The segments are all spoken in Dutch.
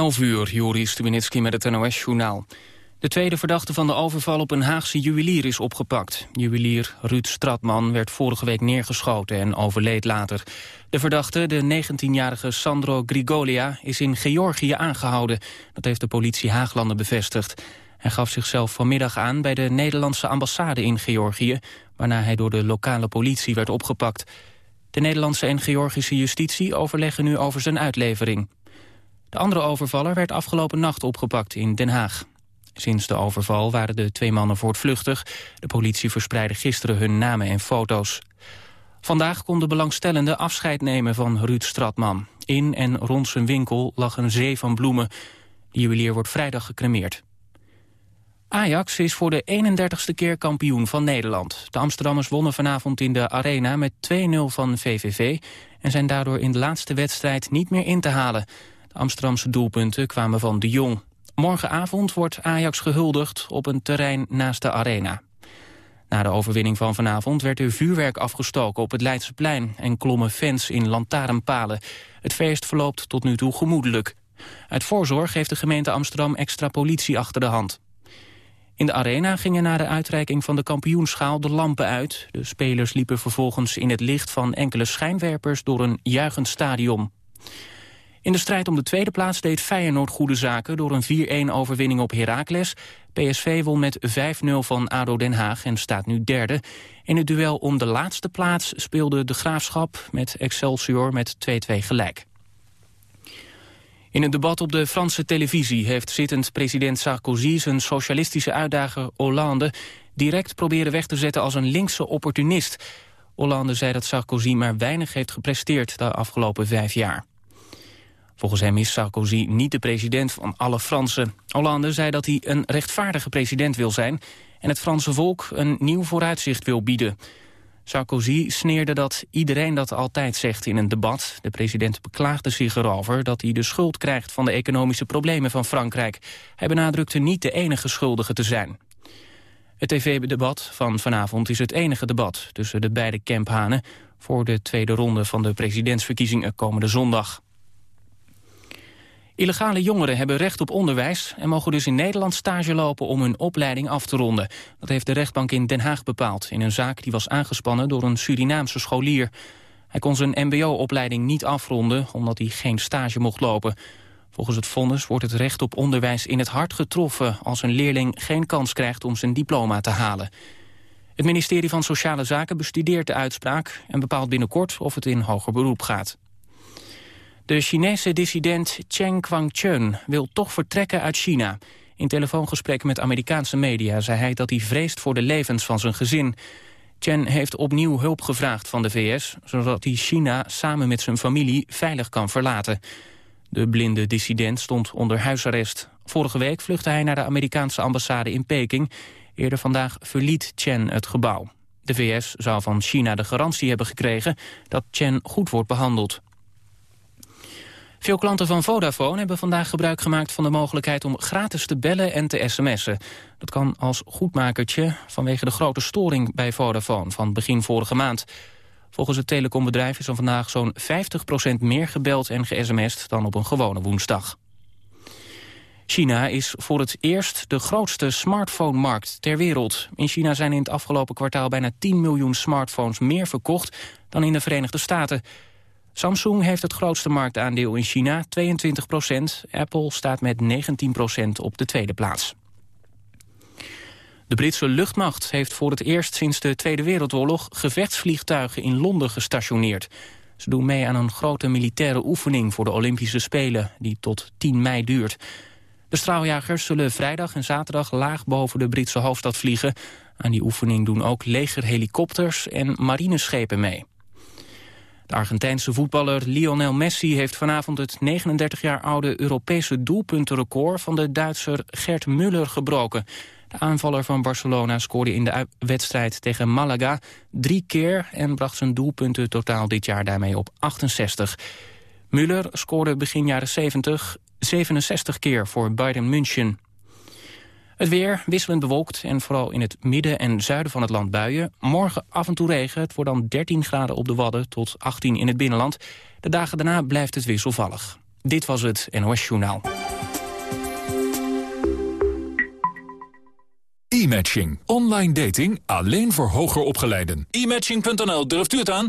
11 uur, Joris Stubenitski met het NOS-journaal. De tweede verdachte van de overval op een Haagse juwelier is opgepakt. Juwelier Ruud Stratman werd vorige week neergeschoten en overleed later. De verdachte, de 19-jarige Sandro Grigolia, is in Georgië aangehouden. Dat heeft de politie Haaglanden bevestigd. Hij gaf zichzelf vanmiddag aan bij de Nederlandse ambassade in Georgië... waarna hij door de lokale politie werd opgepakt. De Nederlandse en Georgische justitie overleggen nu over zijn uitlevering. De andere overvaller werd afgelopen nacht opgepakt in Den Haag. Sinds de overval waren de twee mannen voortvluchtig. De politie verspreidde gisteren hun namen en foto's. Vandaag konden belangstellenden afscheid nemen van Ruud Stratman. In en rond zijn winkel lag een zee van bloemen. De juwelier wordt vrijdag gecremeerd. Ajax is voor de 31ste keer kampioen van Nederland. De Amsterdammers wonnen vanavond in de Arena met 2-0 van VVV... en zijn daardoor in de laatste wedstrijd niet meer in te halen. De Amsterdamse doelpunten kwamen van de Jong. Morgenavond wordt Ajax gehuldigd op een terrein naast de Arena. Na de overwinning van vanavond werd er vuurwerk afgestoken op het Leidseplein... en klommen fans in lantaarnpalen. Het feest verloopt tot nu toe gemoedelijk. Uit voorzorg heeft de gemeente Amsterdam extra politie achter de hand. In de arena gingen na de uitreiking van de kampioenschaal de lampen uit. De spelers liepen vervolgens in het licht van enkele schijnwerpers door een juichend stadion. In de strijd om de tweede plaats deed Feyenoord goede zaken... door een 4-1 overwinning op Heracles. PSV won met 5-0 van ADO Den Haag en staat nu derde. In het duel om de laatste plaats speelde de Graafschap met Excelsior met 2-2 gelijk. In een debat op de Franse televisie heeft zittend president Sarkozy... zijn socialistische uitdager Hollande direct proberen weg te zetten als een linkse opportunist. Hollande zei dat Sarkozy maar weinig heeft gepresteerd de afgelopen vijf jaar. Volgens hem is Sarkozy niet de president van alle Fransen. Hollande zei dat hij een rechtvaardige president wil zijn... en het Franse volk een nieuw vooruitzicht wil bieden. Sarkozy sneerde dat iedereen dat altijd zegt in een debat. De president beklaagde zich erover dat hij de schuld krijgt... van de economische problemen van Frankrijk. Hij benadrukte niet de enige schuldige te zijn. Het tv-debat van vanavond is het enige debat tussen de beide camphanen... voor de tweede ronde van de presidentsverkiezingen komende zondag. Illegale jongeren hebben recht op onderwijs... en mogen dus in Nederland stage lopen om hun opleiding af te ronden. Dat heeft de rechtbank in Den Haag bepaald... in een zaak die was aangespannen door een Surinaamse scholier. Hij kon zijn mbo-opleiding niet afronden... omdat hij geen stage mocht lopen. Volgens het vonnis wordt het recht op onderwijs in het hart getroffen... als een leerling geen kans krijgt om zijn diploma te halen. Het ministerie van Sociale Zaken bestudeert de uitspraak... en bepaalt binnenkort of het in hoger beroep gaat. De Chinese dissident Cheng Guangchun wil toch vertrekken uit China. In telefoongesprek met Amerikaanse media zei hij dat hij vreest voor de levens van zijn gezin. Chen heeft opnieuw hulp gevraagd van de VS... zodat hij China samen met zijn familie veilig kan verlaten. De blinde dissident stond onder huisarrest. Vorige week vluchtte hij naar de Amerikaanse ambassade in Peking. Eerder vandaag verliet Chen het gebouw. De VS zou van China de garantie hebben gekregen dat Chen goed wordt behandeld. Veel klanten van Vodafone hebben vandaag gebruik gemaakt van de mogelijkheid om gratis te bellen en te sms'en. Dat kan als goedmakertje vanwege de grote storing bij Vodafone van begin vorige maand. Volgens het telecombedrijf is er vandaag zo'n 50% meer gebeld en ge-sms'd dan op een gewone woensdag. China is voor het eerst de grootste smartphone-markt ter wereld. In China zijn in het afgelopen kwartaal bijna 10 miljoen smartphones meer verkocht dan in de Verenigde Staten. Samsung heeft het grootste marktaandeel in China, 22 procent. Apple staat met 19 procent op de tweede plaats. De Britse luchtmacht heeft voor het eerst sinds de Tweede Wereldoorlog... gevechtsvliegtuigen in Londen gestationeerd. Ze doen mee aan een grote militaire oefening voor de Olympische Spelen... die tot 10 mei duurt. De straaljagers zullen vrijdag en zaterdag laag boven de Britse hoofdstad vliegen. Aan die oefening doen ook legerhelikopters en marineschepen mee. De Argentijnse voetballer Lionel Messi heeft vanavond het 39 jaar oude Europese doelpuntenrecord van de Duitser Gert Müller gebroken. De aanvaller van Barcelona scoorde in de wedstrijd tegen Malaga drie keer en bracht zijn doelpunten totaal dit jaar daarmee op 68. Müller scoorde begin jaren 70 67 keer voor Bayern München. Het weer wisselend bewolkt en vooral in het midden en zuiden van het land buien. Morgen af en toe regen. Het wordt dan 13 graden op de Wadden tot 18 in het binnenland. De dagen daarna blijft het wisselvallig. Dit was het NOS Journaal. E-matching. Online dating alleen voor hoger opgeleiden. E-matching.nl, durft u het aan?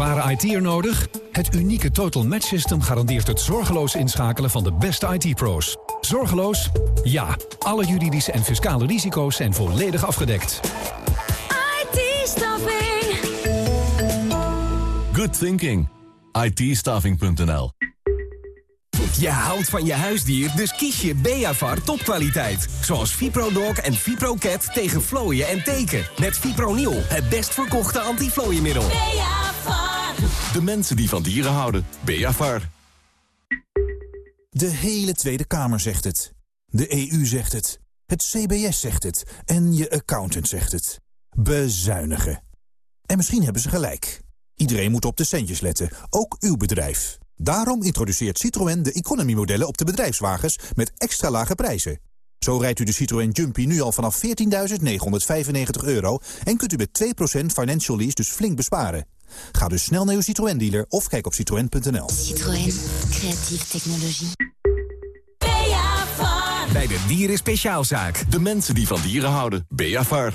Een ervaren IT'er nodig? Het unieke Total Match System garandeert het zorgeloos inschakelen van de beste IT-pro's. Zorgeloos? Ja. Alle juridische en fiscale risico's zijn volledig afgedekt. IT-staffing. Good thinking. IT-staffing.nl Je houdt van je huisdier, dus kies je Beavar topkwaliteit. Zoals ViproDog en ViproCat tegen vlooien en teken. Met Fipronil, het best verkochte antiflooienmiddel. Beavar. De mensen die van dieren houden. Beavar. De hele Tweede Kamer zegt het. De EU zegt het. Het CBS zegt het. En je accountant zegt het. Bezuinigen. En misschien hebben ze gelijk. Iedereen moet op de centjes letten, ook uw bedrijf. Daarom introduceert Citroën de economy-modellen op de bedrijfswagens met extra lage prijzen. Zo rijdt u de Citroën Jumpy nu al vanaf 14.995 euro... en kunt u met 2% financial lease dus flink besparen. Ga dus snel naar uw Citroën-dealer of kijk op citroën.nl. Citroën, creatieve technologie. Beavar. Bij de Dieren Speciaalzaak. De mensen die van dieren houden. Beavar.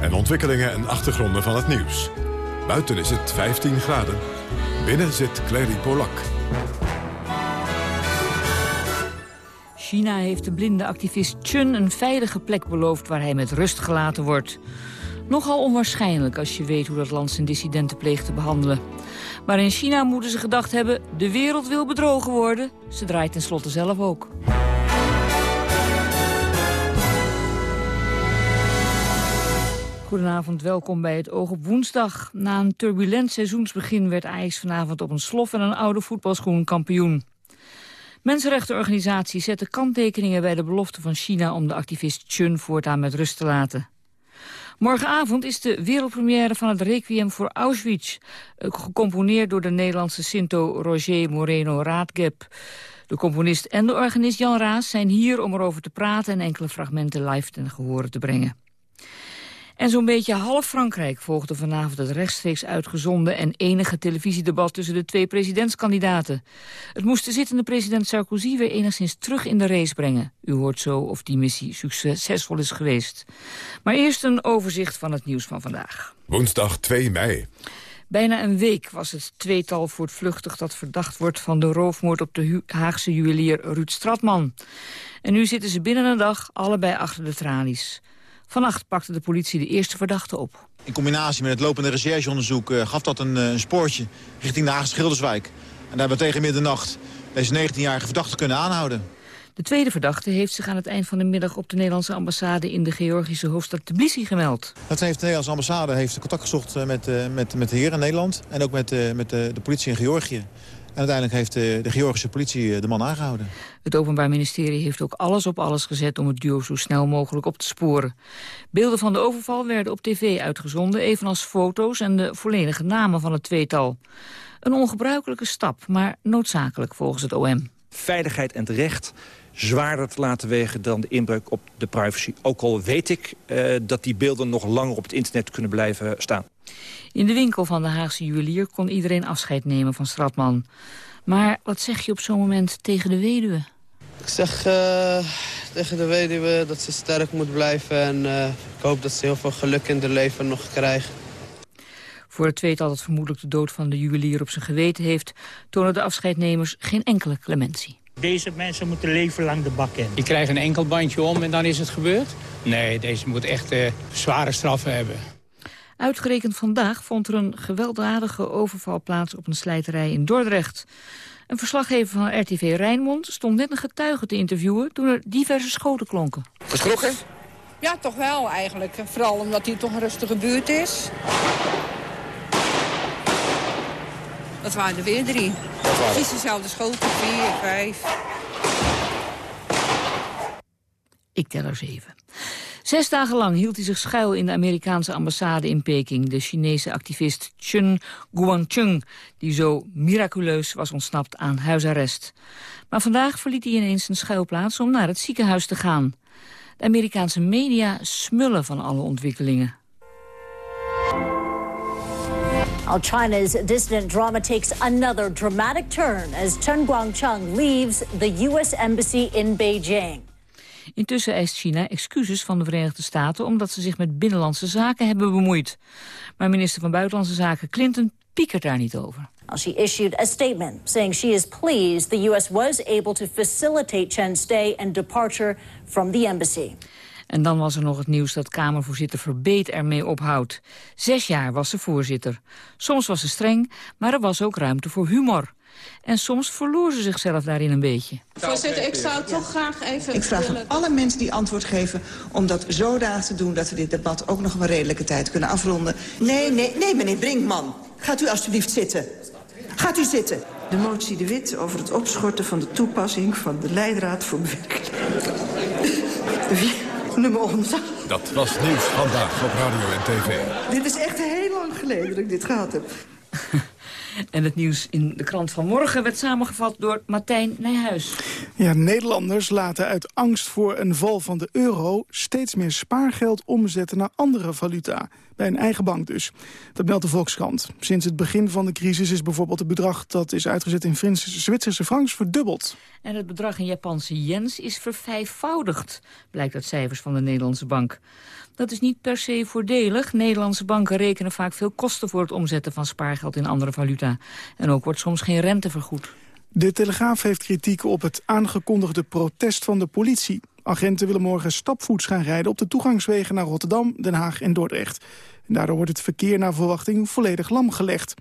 en ontwikkelingen en achtergronden van het nieuws. Buiten is het 15 graden, binnen zit Clary Polak. China heeft de blinde activist Chun een veilige plek beloofd waar hij met rust gelaten wordt. Nogal onwaarschijnlijk als je weet hoe dat land zijn dissidenten pleegt te behandelen. Maar in China moeten ze gedacht hebben, de wereld wil bedrogen worden. Ze draait tenslotte zelf ook. Goedenavond, welkom bij het Oog op Woensdag. Na een turbulent seizoensbegin werd Ajax vanavond op een slof en een oude voetbalschoen kampioen. Mensenrechtenorganisaties zetten kanttekeningen bij de belofte van China om de activist Chun voortaan met rust te laten. Morgenavond is de wereldpremière van het Requiem voor Auschwitz, eh, gecomponeerd door de Nederlandse Sinto Roger Moreno Raadgeb. De componist en de organist Jan Raas zijn hier om erover te praten en enkele fragmenten live ten gehore te brengen. En zo'n beetje half Frankrijk volgde vanavond het rechtstreeks uitgezonden en enige televisiedebat tussen de twee presidentskandidaten. Het moest de zittende president Sarkozy weer enigszins terug in de race brengen. U hoort zo of die missie succesvol is geweest. Maar eerst een overzicht van het nieuws van vandaag. Woensdag 2 mei. Bijna een week was het tweetal voortvluchtig dat verdacht wordt van de roofmoord op de Haagse juwelier Ruud Stratman. En nu zitten ze binnen een dag allebei achter de tralies. Vannacht pakte de politie de eerste verdachte op. In combinatie met het lopende rechercheonderzoek uh, gaf dat een, uh, een, spoortje richting de Haagse Schilderswijk. En daar hebben we tegen middernacht deze 19-jarige verdachte kunnen aanhouden. De tweede verdachte heeft zich aan het eind van de middag op de Nederlandse ambassade in de Georgische hoofdstad Tbilisi gemeld. Dat heeft de Nederlandse ambassade heeft contact gezocht eh, met, met, met de heer in Nederland en ook met, met de, de politie in Georgië. En uiteindelijk heeft de, de Georgische politie de man aangehouden. Het Openbaar Ministerie heeft ook alles op alles gezet om het duo zo snel mogelijk op te sporen. Beelden van de overval werden op tv uitgezonden, evenals foto's en de volledige namen van het tweetal. Een ongebruikelijke stap, maar noodzakelijk volgens het OM. Veiligheid en het recht zwaarder te laten wegen dan de inbreuk op de privacy. Ook al weet ik uh, dat die beelden nog langer op het internet kunnen blijven staan. In de winkel van de Haagse juwelier kon iedereen afscheid nemen van Stratman. Maar wat zeg je op zo'n moment tegen de weduwe? Ik zeg uh, tegen de weduwe dat ze sterk moet blijven... en uh, ik hoop dat ze heel veel geluk in haar leven nog krijgt. Voor het tweetal dat vermoedelijk de dood van de juwelier op zijn geweten heeft... tonen de afscheidnemers geen enkele clementie. Deze mensen moeten leven lang de bak in. Je krijgt een enkel bandje om en dan is het gebeurd? Nee, deze moet echt uh, zware straffen hebben. Uitgerekend vandaag vond er een gewelddadige overval plaats op een slijterij in Dordrecht. Een verslaggever van RTV Rijnmond stond net een getuige te interviewen... toen er diverse schoten klonken. Geschrokken? Ja, toch wel eigenlijk. Vooral omdat hij toch een rustige buurt is. Dat waren er weer drie. Precies dezelfde schoten, vier, vijf. Ik tel er zeven. Zes dagen lang hield hij zich schuil in de Amerikaanse ambassade in Peking. De Chinese activist Chen Guangcheng, die zo miraculeus was ontsnapt aan huisarrest. Maar vandaag verliet hij ineens zijn schuilplaats om naar het ziekenhuis te gaan. De Amerikaanse media smullen van alle ontwikkelingen. Now China's dissident drama takes another dramatic turn as Chen Guangcheng leaves the U.S. Embassy in Beijing. Intussen eist China excuses van de Verenigde Staten... omdat ze zich met binnenlandse zaken hebben bemoeid. Maar minister van Buitenlandse Zaken Clinton piekert daar niet over. She issued a statement saying she is pleased the U.S. was able to facilitate Chen's stay and departure from the embassy. En dan was er nog het nieuws dat Kamervoorzitter Verbeet ermee ophoudt. Zes jaar was ze voorzitter. Soms was ze streng, maar er was ook ruimte voor humor. En soms verloor ze zichzelf daarin een beetje. Voorzitter, ik zou toch graag even... Ik vraag aan alle mensen die antwoord geven om dat zodanig te doen... dat we dit debat ook nog een redelijke tijd kunnen afronden. Nee, nee, nee, meneer Brinkman. Gaat u alstublieft zitten. Gaat u zitten. De motie De Wit over het opschorten van de toepassing van de Leidraad voor bewerking. Nummer ons. Dat was nieuws vandaag op radio en tv. Dit is echt heel lang geleden dat ik dit gehad heb. En het nieuws in de krant van morgen werd samengevat door Martijn Nijhuis. Ja, Nederlanders laten uit angst voor een val van de euro... steeds meer spaargeld omzetten naar andere valuta. Bij een eigen bank dus. Dat meldt de Volkskrant. Sinds het begin van de crisis is bijvoorbeeld het bedrag... dat is uitgezet in Zwitserse francs verdubbeld. En het bedrag in Japanse yens is vervijfvoudigd... blijkt uit cijfers van de Nederlandse bank. Dat is niet per se voordelig. Nederlandse banken rekenen vaak veel kosten voor het omzetten van spaargeld in andere valuta. En ook wordt soms geen rente vergoed. De Telegraaf heeft kritiek op het aangekondigde protest van de politie. Agenten willen morgen stapvoets gaan rijden op de toegangswegen naar Rotterdam, Den Haag en Dordrecht. Daardoor wordt het verkeer naar verwachting volledig lamgelegd.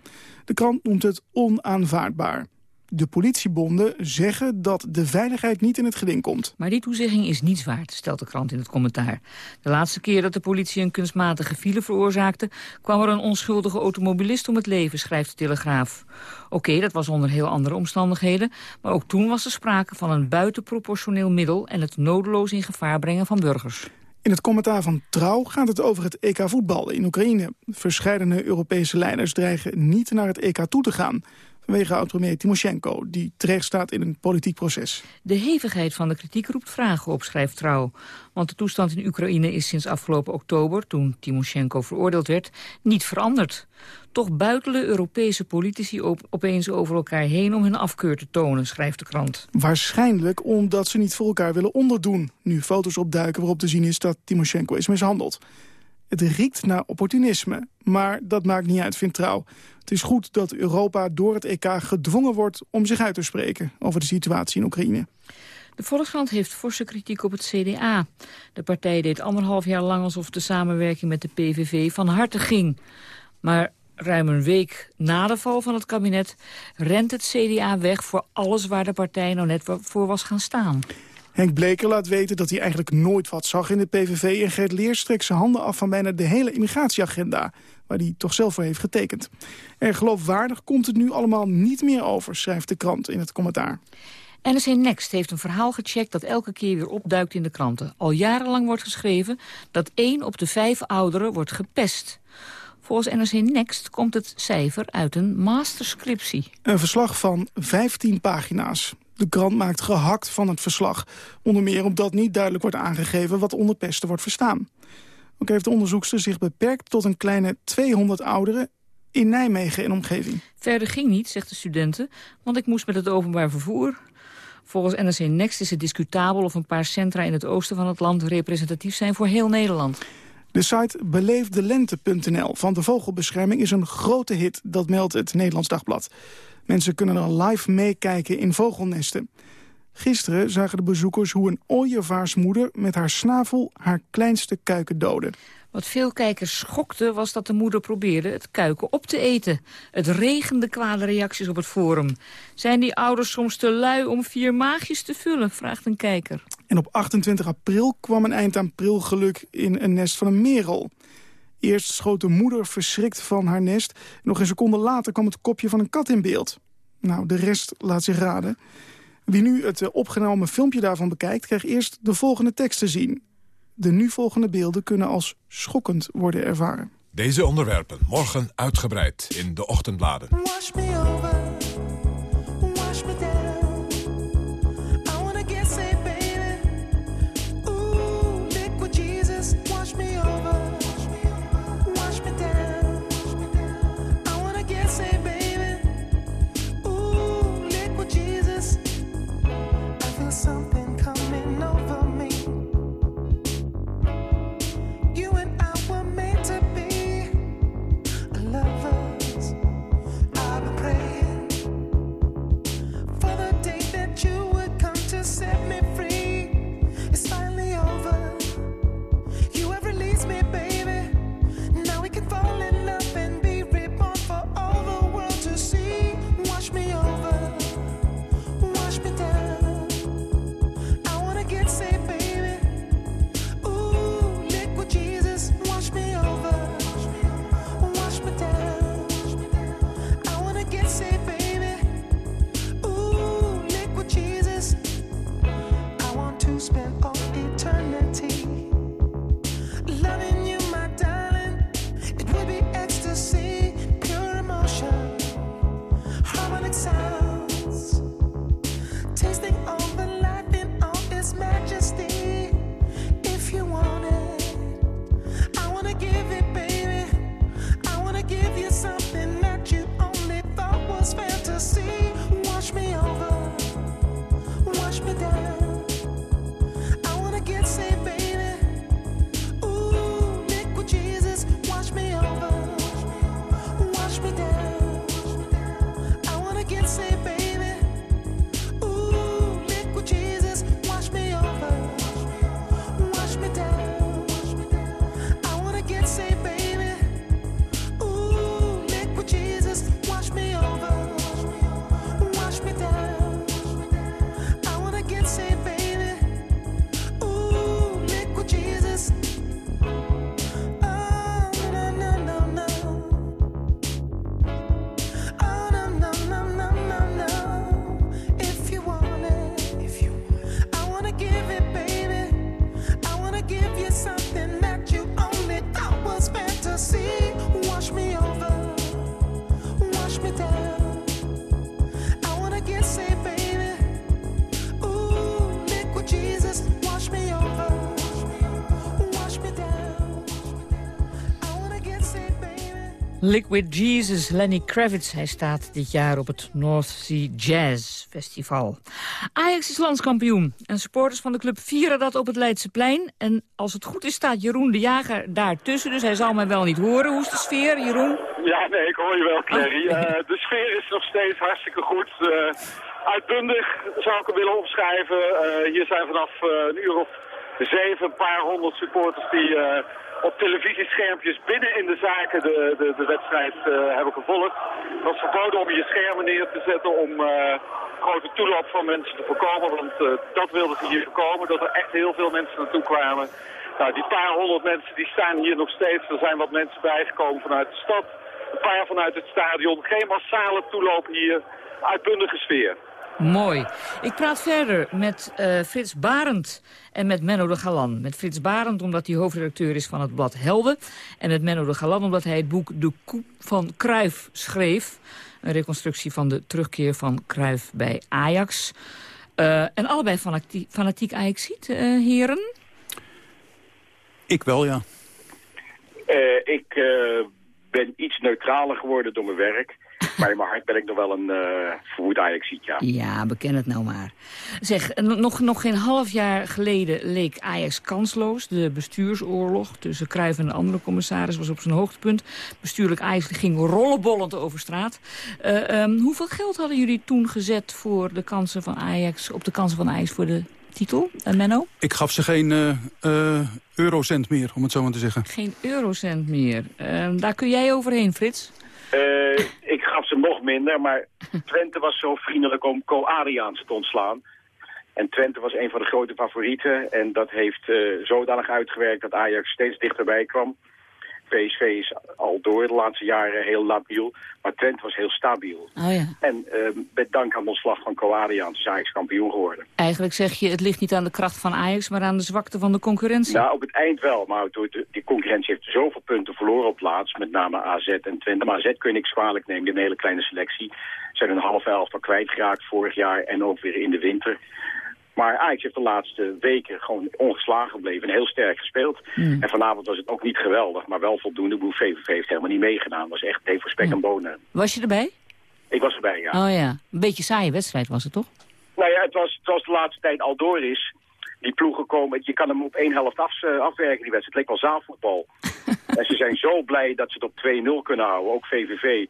De krant noemt het onaanvaardbaar. De politiebonden zeggen dat de veiligheid niet in het geding komt. Maar die toezegging is niets waard, stelt de krant in het commentaar. De laatste keer dat de politie een kunstmatige file veroorzaakte... kwam er een onschuldige automobilist om het leven, schrijft de Telegraaf. Oké, dat was onder heel andere omstandigheden... maar ook toen was er sprake van een buitenproportioneel middel... en het nodeloos in gevaar brengen van burgers. In het commentaar van Trouw gaat het over het EK voetbal in Oekraïne. Verscheidene Europese leiders dreigen niet naar het EK toe te gaan vanwege oud-premier Timoshenko... die terecht staat in een politiek proces. De hevigheid van de kritiek roept vragen op, schrijft Trouw. Want de toestand in Oekraïne is sinds afgelopen oktober... toen Timoshenko veroordeeld werd, niet veranderd. Toch buitelen Europese politici op, opeens over elkaar heen... om hun afkeur te tonen, schrijft de krant. Waarschijnlijk omdat ze niet voor elkaar willen onderdoen... nu foto's opduiken waarop te zien is dat Timoshenko is mishandeld. Het riekt naar opportunisme, maar dat maakt niet uit, vindt Trouw. Het is goed dat Europa door het EK gedwongen wordt om zich uit te spreken over de situatie in Oekraïne. De Volkskrant heeft forse kritiek op het CDA. De partij deed anderhalf jaar lang alsof de samenwerking met de PVV van harte ging. Maar ruim een week na de val van het kabinet rent het CDA weg voor alles waar de partij nou net voor was gaan staan. Henk Bleker laat weten dat hij eigenlijk nooit wat zag in de PVV... en Gert Leers trekt zijn handen af van bijna de hele immigratieagenda... waar hij toch zelf voor heeft getekend. Er geloofwaardig komt het nu allemaal niet meer over... schrijft de krant in het commentaar. NRC Next heeft een verhaal gecheckt dat elke keer weer opduikt in de kranten. Al jarenlang wordt geschreven dat één op de vijf ouderen wordt gepest. Volgens NRC Next komt het cijfer uit een masterscriptie. Een verslag van 15 pagina's. De krant maakt gehakt van het verslag. Onder meer omdat niet duidelijk wordt aangegeven wat onder pesten wordt verstaan. Ook heeft de onderzoekster zich beperkt tot een kleine 200 ouderen in Nijmegen en omgeving. Verder ging niet, zegt de studenten, want ik moest met het openbaar vervoer. Volgens NRC Next is het discutabel of een paar centra in het oosten van het land representatief zijn voor heel Nederland. De site beleefdelente.nl van de Vogelbescherming is een grote hit, dat meldt het Nederlands Dagblad. Mensen kunnen er live meekijken in vogelnesten. Gisteren zagen de bezoekers hoe een ooievaarsmoeder met haar snavel haar kleinste kuiken doodde. Wat veel kijkers schokte was dat de moeder probeerde het kuiken op te eten. Het regende kwade reacties op het forum. Zijn die ouders soms te lui om vier maagjes te vullen, vraagt een kijker. En op 28 april kwam een eind aan prilgeluk in een nest van een merel. Eerst schoot de moeder verschrikt van haar nest. Nog een seconde later kwam het kopje van een kat in beeld. Nou, de rest laat zich raden. Wie nu het eh, opgenomen filmpje daarvan bekijkt... krijgt eerst de volgende tekst te zien. De nu volgende beelden kunnen als schokkend worden ervaren. Deze onderwerpen morgen uitgebreid in de ochtendbladen. Wash me over, Liquid Jesus, Lenny Kravitz. Hij staat dit jaar op het North Sea Jazz Festival. Ajax is landskampioen. En supporters van de club vieren dat op het Leidseplein. En als het goed is staat Jeroen de Jager daartussen. Dus hij zal mij wel niet horen. Hoe is de sfeer, Jeroen? Ja, nee, ik hoor je wel, Clary. Eh, de sfeer is nog steeds hartstikke goed. Eh, uitbundig zou ik hem willen opschrijven. Eh, hier zijn vanaf een uur of zeven een paar honderd supporters die eh, op televisieschermpjes binnen in de zaken de, de, de wedstrijd eh, hebben gevolgd. Het was verboden om je schermen neer te zetten om eh, grote toeloop van mensen te voorkomen. Want dat wilden ze hier voorkomen, dat er echt heel veel mensen naartoe kwamen. Nou, die paar honderd mensen die staan hier nog steeds. Er zijn wat mensen bijgekomen vanuit de stad. Een paar vanuit het stadion. Geen massale toeloop hier. Uitbundige sfeer. Mooi. Ik praat verder met eh, Frits Barend en met Menno de Galan. Met Frits Barend omdat hij hoofdredacteur is van het blad Helden. En met Menno de Galan omdat hij het boek De Koep van Kruif schreef. Een reconstructie van de terugkeer van Kruif bij Ajax. Eh, en allebei fanatiek, fanatiek Ajaxiet, eh heren. Ik wel, ja. Eh, ik eh, ben iets neutraler geworden door mijn werk. Maar in mijn hart ben ik nog wel een uh, verwoed Ajax-ziet, ja. Ja, beken het nou maar. Zeg, nog, nog geen half jaar geleden leek Ajax kansloos. De bestuursoorlog tussen Cruijff en de andere commissaris was op zijn hoogtepunt. Bestuurlijk Ajax ging rollenbollend over straat. Uh, um, hoeveel geld hadden jullie toen gezet voor de kansen van Ajax, op de kansen van Ajax voor de titel, uh, Menno? Ik gaf ze geen uh, eurocent meer, om het zo maar te zeggen. Geen eurocent meer. Uh, daar kun jij overheen, Frits? Uh, ik ze nog minder, maar Twente was zo vriendelijk om Co Adriaans te ontslaan. En Twente was een van de grote favorieten. En dat heeft uh, zodanig uitgewerkt dat Ajax steeds dichterbij kwam. PSV is al door de laatste jaren heel labiel. Maar Twente was heel stabiel. Oh ja. En uh, met dank aan de slag van Co Adriaans is Ajax kampioen geworden. Eigenlijk zeg je, het ligt niet aan de kracht van Ajax, maar aan de zwakte van de concurrentie. Nou, op het eind wel. Maar door de, die concurrentie heeft zoveel punten verloren op plaats. Met name AZ en Twente. Maar AZ kun je niks kwalijk nemen, die een hele kleine selectie. Zijn een half elftal kwijtgeraakt vorig jaar en ook weer in de winter. Maar Ajax heeft de laatste weken gewoon ongeslagen gebleven en heel sterk gespeeld. Mm. En vanavond was het ook niet geweldig, maar wel voldoende. Boel VVV heeft helemaal niet meegedaan. Het was echt deed voor spek en bonen. Was je erbij? Ik was erbij, ja. Oh ja, een beetje saaie wedstrijd was het toch? Nou ja, het was, het was de laatste tijd al door is. Die ploegen komen, je kan hem op één helft af, uh, afwerken, die wedstrijd. Het leek wel zaalvoetbal. en ze zijn zo blij dat ze het op 2-0 kunnen houden, ook VVV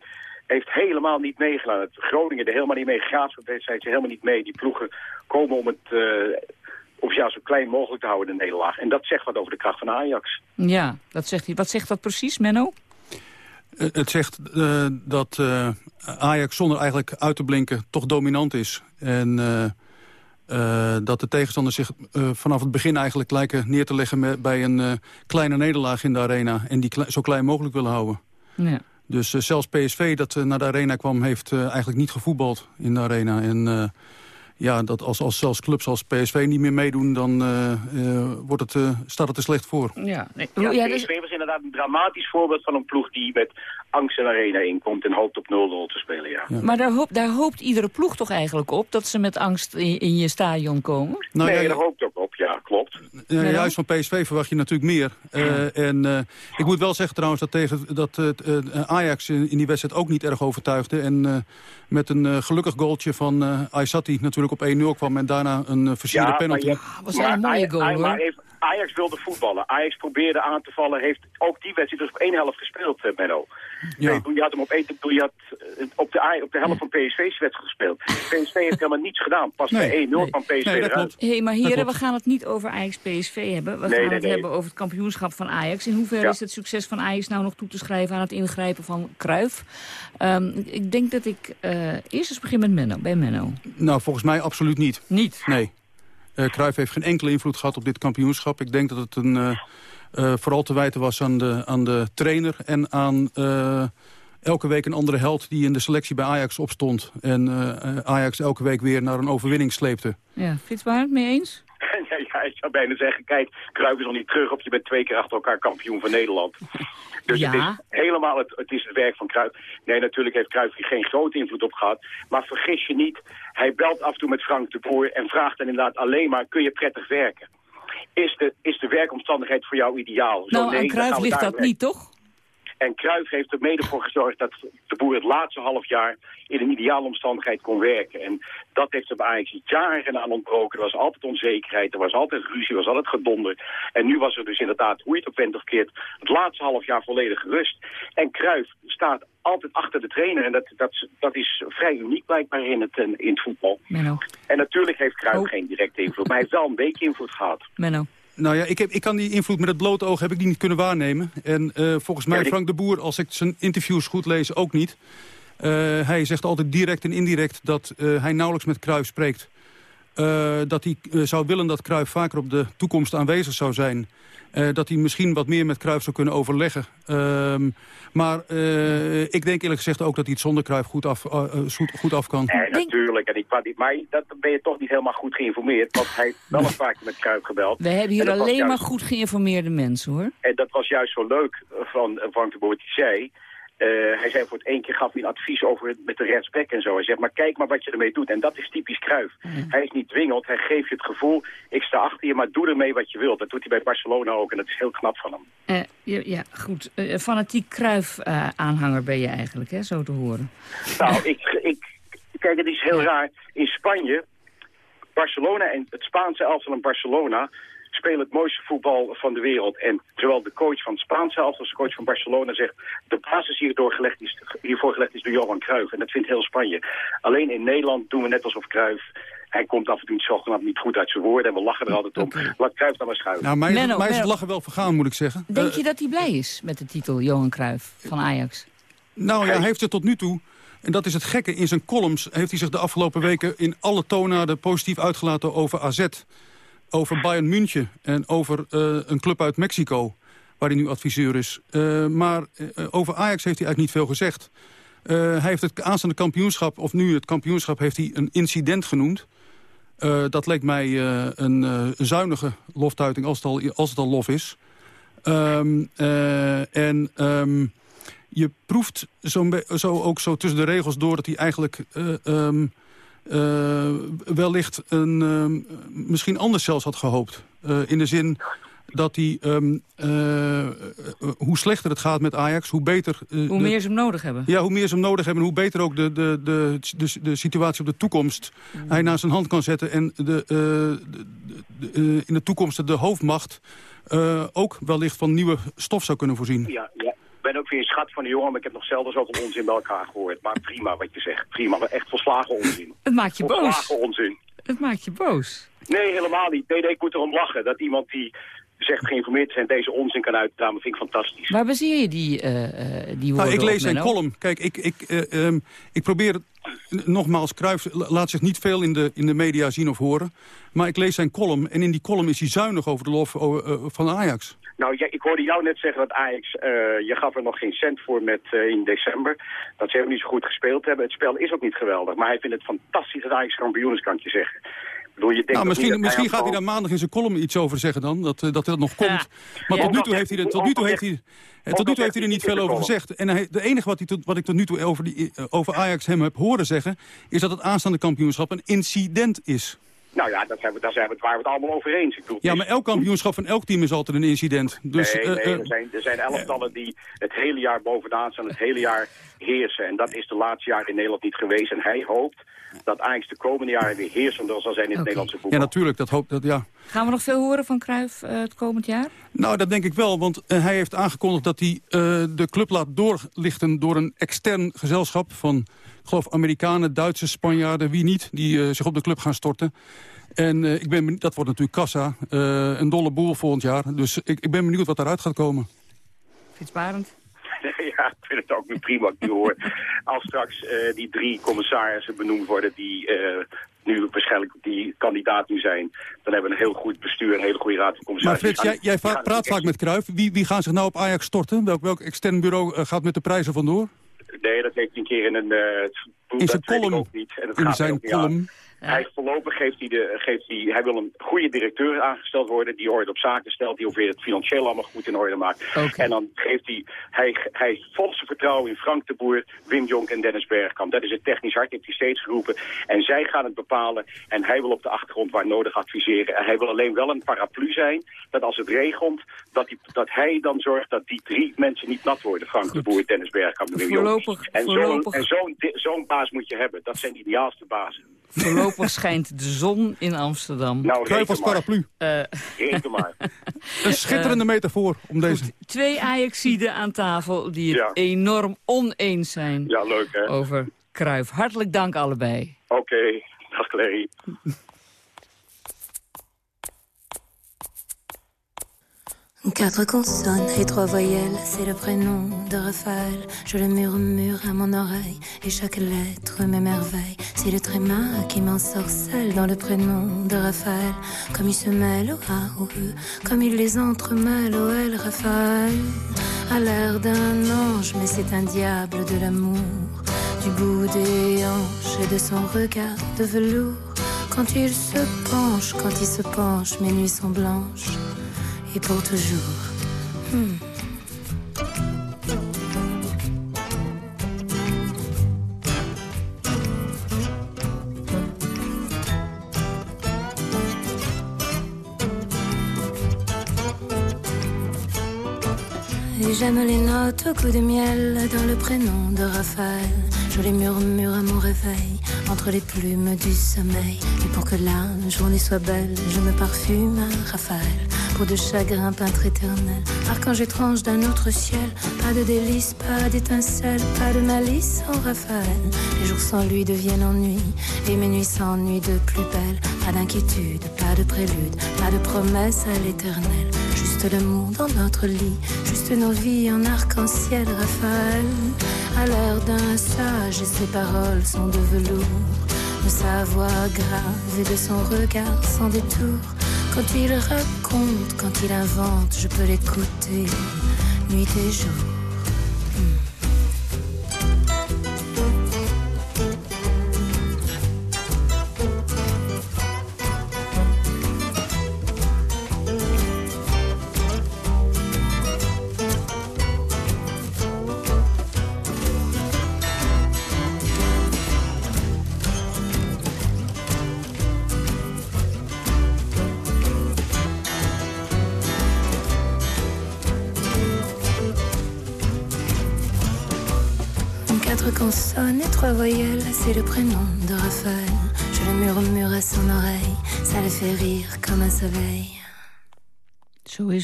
heeft helemaal niet meegedaan. Het Groningen er helemaal niet mee. Graafschap zijn ze helemaal niet mee. Die ploegen komen om het uh, of ja, zo klein mogelijk te houden, de nederlaag. En dat zegt wat over de kracht van Ajax. Ja, dat zegt hij. Wat zegt dat precies, Menno? Uh, het zegt uh, dat Ajax zonder eigenlijk uit te blinken toch dominant is. En dat de tegenstanders zich vanaf het begin eigenlijk lijken neer te leggen met, bij een kleine nederlaag in de arena. En die zo klein mogelijk willen houden. Ja. Dus uh, zelfs PSV dat uh, naar de arena kwam... heeft uh, eigenlijk niet gevoetbald in de arena. En ja, dat als, als zelfs clubs als PSV niet meer meedoen... dan wordt het, staat het er slecht voor. Ja, nee. ja, ja PSV dus... was inderdaad een dramatisch voorbeeld van een ploeg... die met angst in de arena inkomt en hoopt op 0-0 te spelen, ja. ja. Maar daar, hoop, daar hoopt iedere ploeg toch eigenlijk op... dat ze met angst in, in je stadion komen? Nou, nee, ja, daar hoopt ook op, ja, klopt. Ja, juist van PSV verwacht je natuurlijk meer. Uh, en uh, ik moet wel zeggen trouwens dat, tegen, dat uh, Ajax in, in die wedstrijd ook niet erg overtuigde. En met een gelukkig goaltje van uh, Aysati natuurlijk op 1-0 kwam. En daarna een versierde ja, penalty. Maar was wel een mooie goal hoor. Maar even, Ajax wilde voetballen. Ajax probeerde aan te vallen. Heeft ook die wedstrijd dus op één helft gespeeld, Menno. Ja. Nee, je had hem op, één, je had op, de, op de helft van PSV's wedstrijd gespeeld. PSV heeft helemaal niets gedaan. Pas nee, bij 1-0 nee. van PSV nee, eruit. Hey, maar heren, we gaan het niet over Ajax-PSV hebben. We gaan het hebben over het kampioenschap van Ajax. In hoeverre ja. is het succes van Ajax nou nog toe te schrijven aan het ingrijpen van Cruijff? Um, ik denk dat ik uh, eerst eens begin met Menno, bij Menno. Nou, volgens mij absoluut niet. Niet? Nee. Uh, Cruijff heeft geen enkele invloed gehad op dit kampioenschap. Ik denk dat het een, uh, vooral te wijten was aan de, aan de trainer... en aan elke week een andere held die in de selectie bij Ajax opstond. En Ajax elke week weer naar een overwinning sleepte. Ja, Frits Barend, mee eens? ja, ik zou bijna zeggen, kijk, Cruijff is nog niet terug op. Je bent twee keer achter elkaar kampioen van Nederland. Dus ja. het is helemaal het, het, is het werk van Cruijff. Nee, natuurlijk heeft Cruijff hier geen grote invloed op gehad. Maar vergis je niet, hij belt af en toe met Frank de Boer... en vraagt dan inderdaad alleen maar, kun je prettig werken? Is de, is de werkomstandigheid voor jou ideaal? Nou, Zo, nee, aan Cruijff ligt dat niet, toch? En Cruijff heeft er mede voor gezorgd dat de boer het laatste half jaar in een ideale omstandigheid kon werken. En dat heeft er bij Ajax jaren aan ontbroken. Er was altijd onzekerheid, er was altijd ruzie, er was altijd gedonder. En nu was er dus inderdaad, hoe je het ook bent of keert, het laatste half jaar volledig gerust. En Cruijff staat altijd achter de trainer. En dat, dat, dat is vrij uniek blijkbaar in het, in het voetbal. Menno. En natuurlijk heeft Cruijff oh. geen directe invloed, maar hij heeft wel een beetje invloed gehad. Menno. Nou ja, ik, heb, ik kan die invloed met het blote oog heb ik die niet kunnen waarnemen. En uh, volgens mij Frank de Boer, als ik zijn interviews goed lees, ook niet. Uh, hij zegt altijd direct en indirect dat uh, hij nauwelijks met Cruijff spreekt. Dat hij zou willen dat Cruijff vaker op de toekomst aanwezig zou zijn. Uh, dat hij misschien wat meer met Cruijff zou kunnen overleggen. Uh, maar uh, ik denk eerlijk gezegd ook dat hij het zonder Cruijff goed af, goed af kan. Nee, natuurlijk. En ik, maar dat ben je toch niet helemaal goed geïnformeerd. Want hij heeft wel een vaak met Cruijff gebeld. We hebben hier alleen juist... maar goed geïnformeerde mensen, hoor. En dat was juist zo leuk van Frank de Boer die zei... Eh, hij zei voor het één keer gaf hij een advies over het- met de rechtsback en zo. Hij zegt, maar kijk maar wat je ermee doet. En dat is typisch Cruijff. Hij is niet dwingend, hij geeft je het gevoel... ik sta achter je, maar doe ermee wat je wilt. Dat doet hij bij Barcelona ook en dat is heel knap van hem. Eh, ja, ja, goed. Eh, fanatiek Kruif-aanhanger ben je eigenlijk, hè, zo te horen. Nou, ik, ik, kijk, het is heel raar. In Spanje, Barcelona en het Spaanse elftal in Barcelona spelen het mooiste voetbal van de wereld. En terwijl de coach van het Spaanse elftal, de coach van Barcelona, zegt... de basis hierdoor gelegd is, hiervoor gelegd is door Johan Cruijff. En dat vindt heel Spanje. Alleen in Nederland doen we net alsof Cruijff... Hij komt af en toe zogenaamd niet goed uit zijn woorden en we lachen er altijd om. Laat Cruijff dan maar schuiven. Nou, mij, is- Menno, mij is het Menno. lachen wel vergaan, moet ik zeggen. Denk Eh, je dat hij blij is met de titel Johan Cruijff van Ajax? Nou ja, hij heeft het tot nu toe, en dat is het gekke, in zijn columns heeft hij zich de afgelopen weken in alle toonaarden positief uitgelaten over AZ. Over Bayern München en over eh, een club uit Mexico, waar hij nu adviseur is. Eh, maar eh, over Ajax heeft hij eigenlijk niet veel gezegd. Hij heeft het aanstaande kampioenschap, of nu het kampioenschap, heeft hij een incident genoemd. Dat leek mij een, zuinige loftuiting, als het al, als het lof is. Ehm, eh, en ehm, je proeft zo, zo ook zo tussen de regels door... dat hij eigenlijk eh, ehm, eh, wellicht een, ehm, misschien anders zelfs had gehoopt. Eh, in de zin dat hij, ehm, eh, eh, hoe slechter het gaat met Ajax, hoe beter... eh, Hoe de- meer ze hem nodig hebben. ja, hoe meer ze hem nodig hebben en hoe beter ook de, de, de, de, de situatie op de toekomst hij naar zijn hand kan zetten. En de, eh, de, de- eh, in de toekomst de hoofdmacht eh, ook wellicht van nieuwe stof zou kunnen voorzien. Ja, ja. Ik ben ook weer een schat van de jongen, maar ik heb nog zelden zoveel onzin bij elkaar gehoord. Maar prima wat je zegt. Prima, maar echt volslagen onzin. Het maakt je boos. Volslagen onzin. Het maakt je boos. Nee, helemaal niet. Nee, nee, ik moet erom lachen. Dat iemand die zegt geïnformeerd zijn deze onzin kan uitdramen, vind ik fantastisch. Waar baseer je die, eh, eh, die woorden Nou, ik op, lees zijn column. Kijk, ik, ik, eh, ehm, ik probeer... het- Nogmaals, Cruijff laat zich niet veel in de, in de media zien of horen. Maar ik lees zijn column en in die column is hij zuinig over de lof van Ajax. Nou, ja, ik hoorde jou net zeggen dat Ajax, eh, je gaf er nog geen cent voor met eh, in december. Dat ze helemaal niet zo goed gespeeld hebben. Het spel is ook niet geweldig, maar hij vindt het fantastisch dat Ajax kampioen is, kan ik je zeggen. Ik bedoel, je denkt Nou, misschien misschien gaat hij daar maandag in zijn column iets over zeggen dan. Dat, eh, dat dat nog komt. Maar Ja. tot nu toe heeft hij er, tot nu toe heeft hij, tot nu toe heeft hij er niet veel over gezegd. En hij, de enige wat, hij tot, wat ik tot nu toe over, die, over Ajax hem heb horen zeggen... is dat het aanstaande kampioenschap een incident is. Nou ja, daar zijn we, daar zijn we het, waar we het allemaal over eens. Ik bedoel, Ja, maar elk kampioenschap van elk team is altijd een incident. Dus, nee, eh, nee, eh, er, zijn, er zijn elftallen die het hele jaar bovenaan staan, het hele jaar heersen. En dat is de laatste jaren in Nederland niet geweest. En hij hoopt dat Ajax de komende jaren weer heersender zal zijn in het Nederlandse voetbal. ja, natuurlijk. Dat hoop, dat, ja. Gaan we nog veel horen van Cruijff eh, het komend jaar? Nou, dat denk ik wel, want hij heeft aangekondigd dat hij eh, de club laat doorlichten door een extern gezelschap van, geloof, Amerikanen, Duitsers, Spanjaarden, wie niet, die eh, zich op de club gaan storten. En eh, ik ben, benieuwd- dat wordt natuurlijk kassa, eh, een dolle boel volgend jaar. Dus ik, ik ben benieuwd wat daaruit gaat komen. Frits Barend? Ja, ik vind het ook nu prima, ik nu hoor. Als straks eh, die drie commissarissen benoemd worden die eh, nu waarschijnlijk die kandidaat nu zijn, dan hebben we een heel goed bestuur, een hele goede raad van Maar commissarissen. Frits, Die jij, jij praat vaak met Cruijff. Wie, wie gaan zich nou op Ajax storten? Welk, welk extern bureau gaat met de prijzen vandoor? Nee, dat heeft een keer in een... In dat weet ik ook niet. En dat In gaat zijn ook niet aan. Hij voorlopig geeft hij, de, geeft hij, hij wil een goede directeur aangesteld worden die orde op zaken stelt, die ook weer het financieel allemaal goed in orde maakt. En dan geeft hij, hij, hij zijn vertrouwen in Frank de Boer, Wim Jonk en Dennis Bergkamp. Dat is het technisch hart, heeft hij steeds geroepen. En zij gaan het bepalen en hij wil op de achtergrond waar nodig adviseren. En hij wil alleen wel een paraplu zijn, dat als het regent, dat, hij, dat hij dan zorgt dat die drie mensen niet nat worden. Frank de Boer, Dennis Bergkamp en Wim Jonk. En zo'n zo'n baas moet je hebben. Dat zijn de ideaalste bazen. Voorlopig schijnt de zon in Amsterdam. Nou, als paraplu. Eh, Reken maar. Een schitterende metafoor om deze... twee Ajaxiden aan tafel die het Ja. enorm oneens zijn Ja, leuk hè. over Cruijff. Hartelijk dank allebei. Oké, dag Clary. Quatre consonnes et trois voyelles, c'est le prénom de Raphaël. Je le murmure à mon oreille et chaque lettre m'émerveille. C'est le tréma qui m'ensorcelle dans le prénom de Raphaël. Comme il se mêle au A, E, comme il les entremêle au L. Raphaël a l'air d'un ange, mais c'est un diable de l'amour. Du bout des hanches et de son regard de velours. Quand il se penche, quand il se penche, mes nuits sont blanches et pour toujours. Hmm. J'aime les notes au coup de miel dans le prénom de Raphaël. Je les murmure à mon réveil entre les plumes du sommeil. Et pour que la journée soit belle, je me parfume à Raphaël. De chagrin peintre éternel, archange étrange d'un autre ciel. Pas de délices, pas d'étincelles, pas de malice en Raphaël. Les jours sans lui deviennent ennui et mes nuits s'ennuient de plus belle. Pas d'inquiétude, pas de prélude, pas de promesse à l'éternel. Juste l'amour dans notre lit, juste nos vies en arc-en-ciel, Raphaël. À l'heure d'un sage et ses paroles sont de velours. De sa voix grave et de son regard sans détour. Quand il raconte, quand il invente, je peux l'écouter nuit et jour.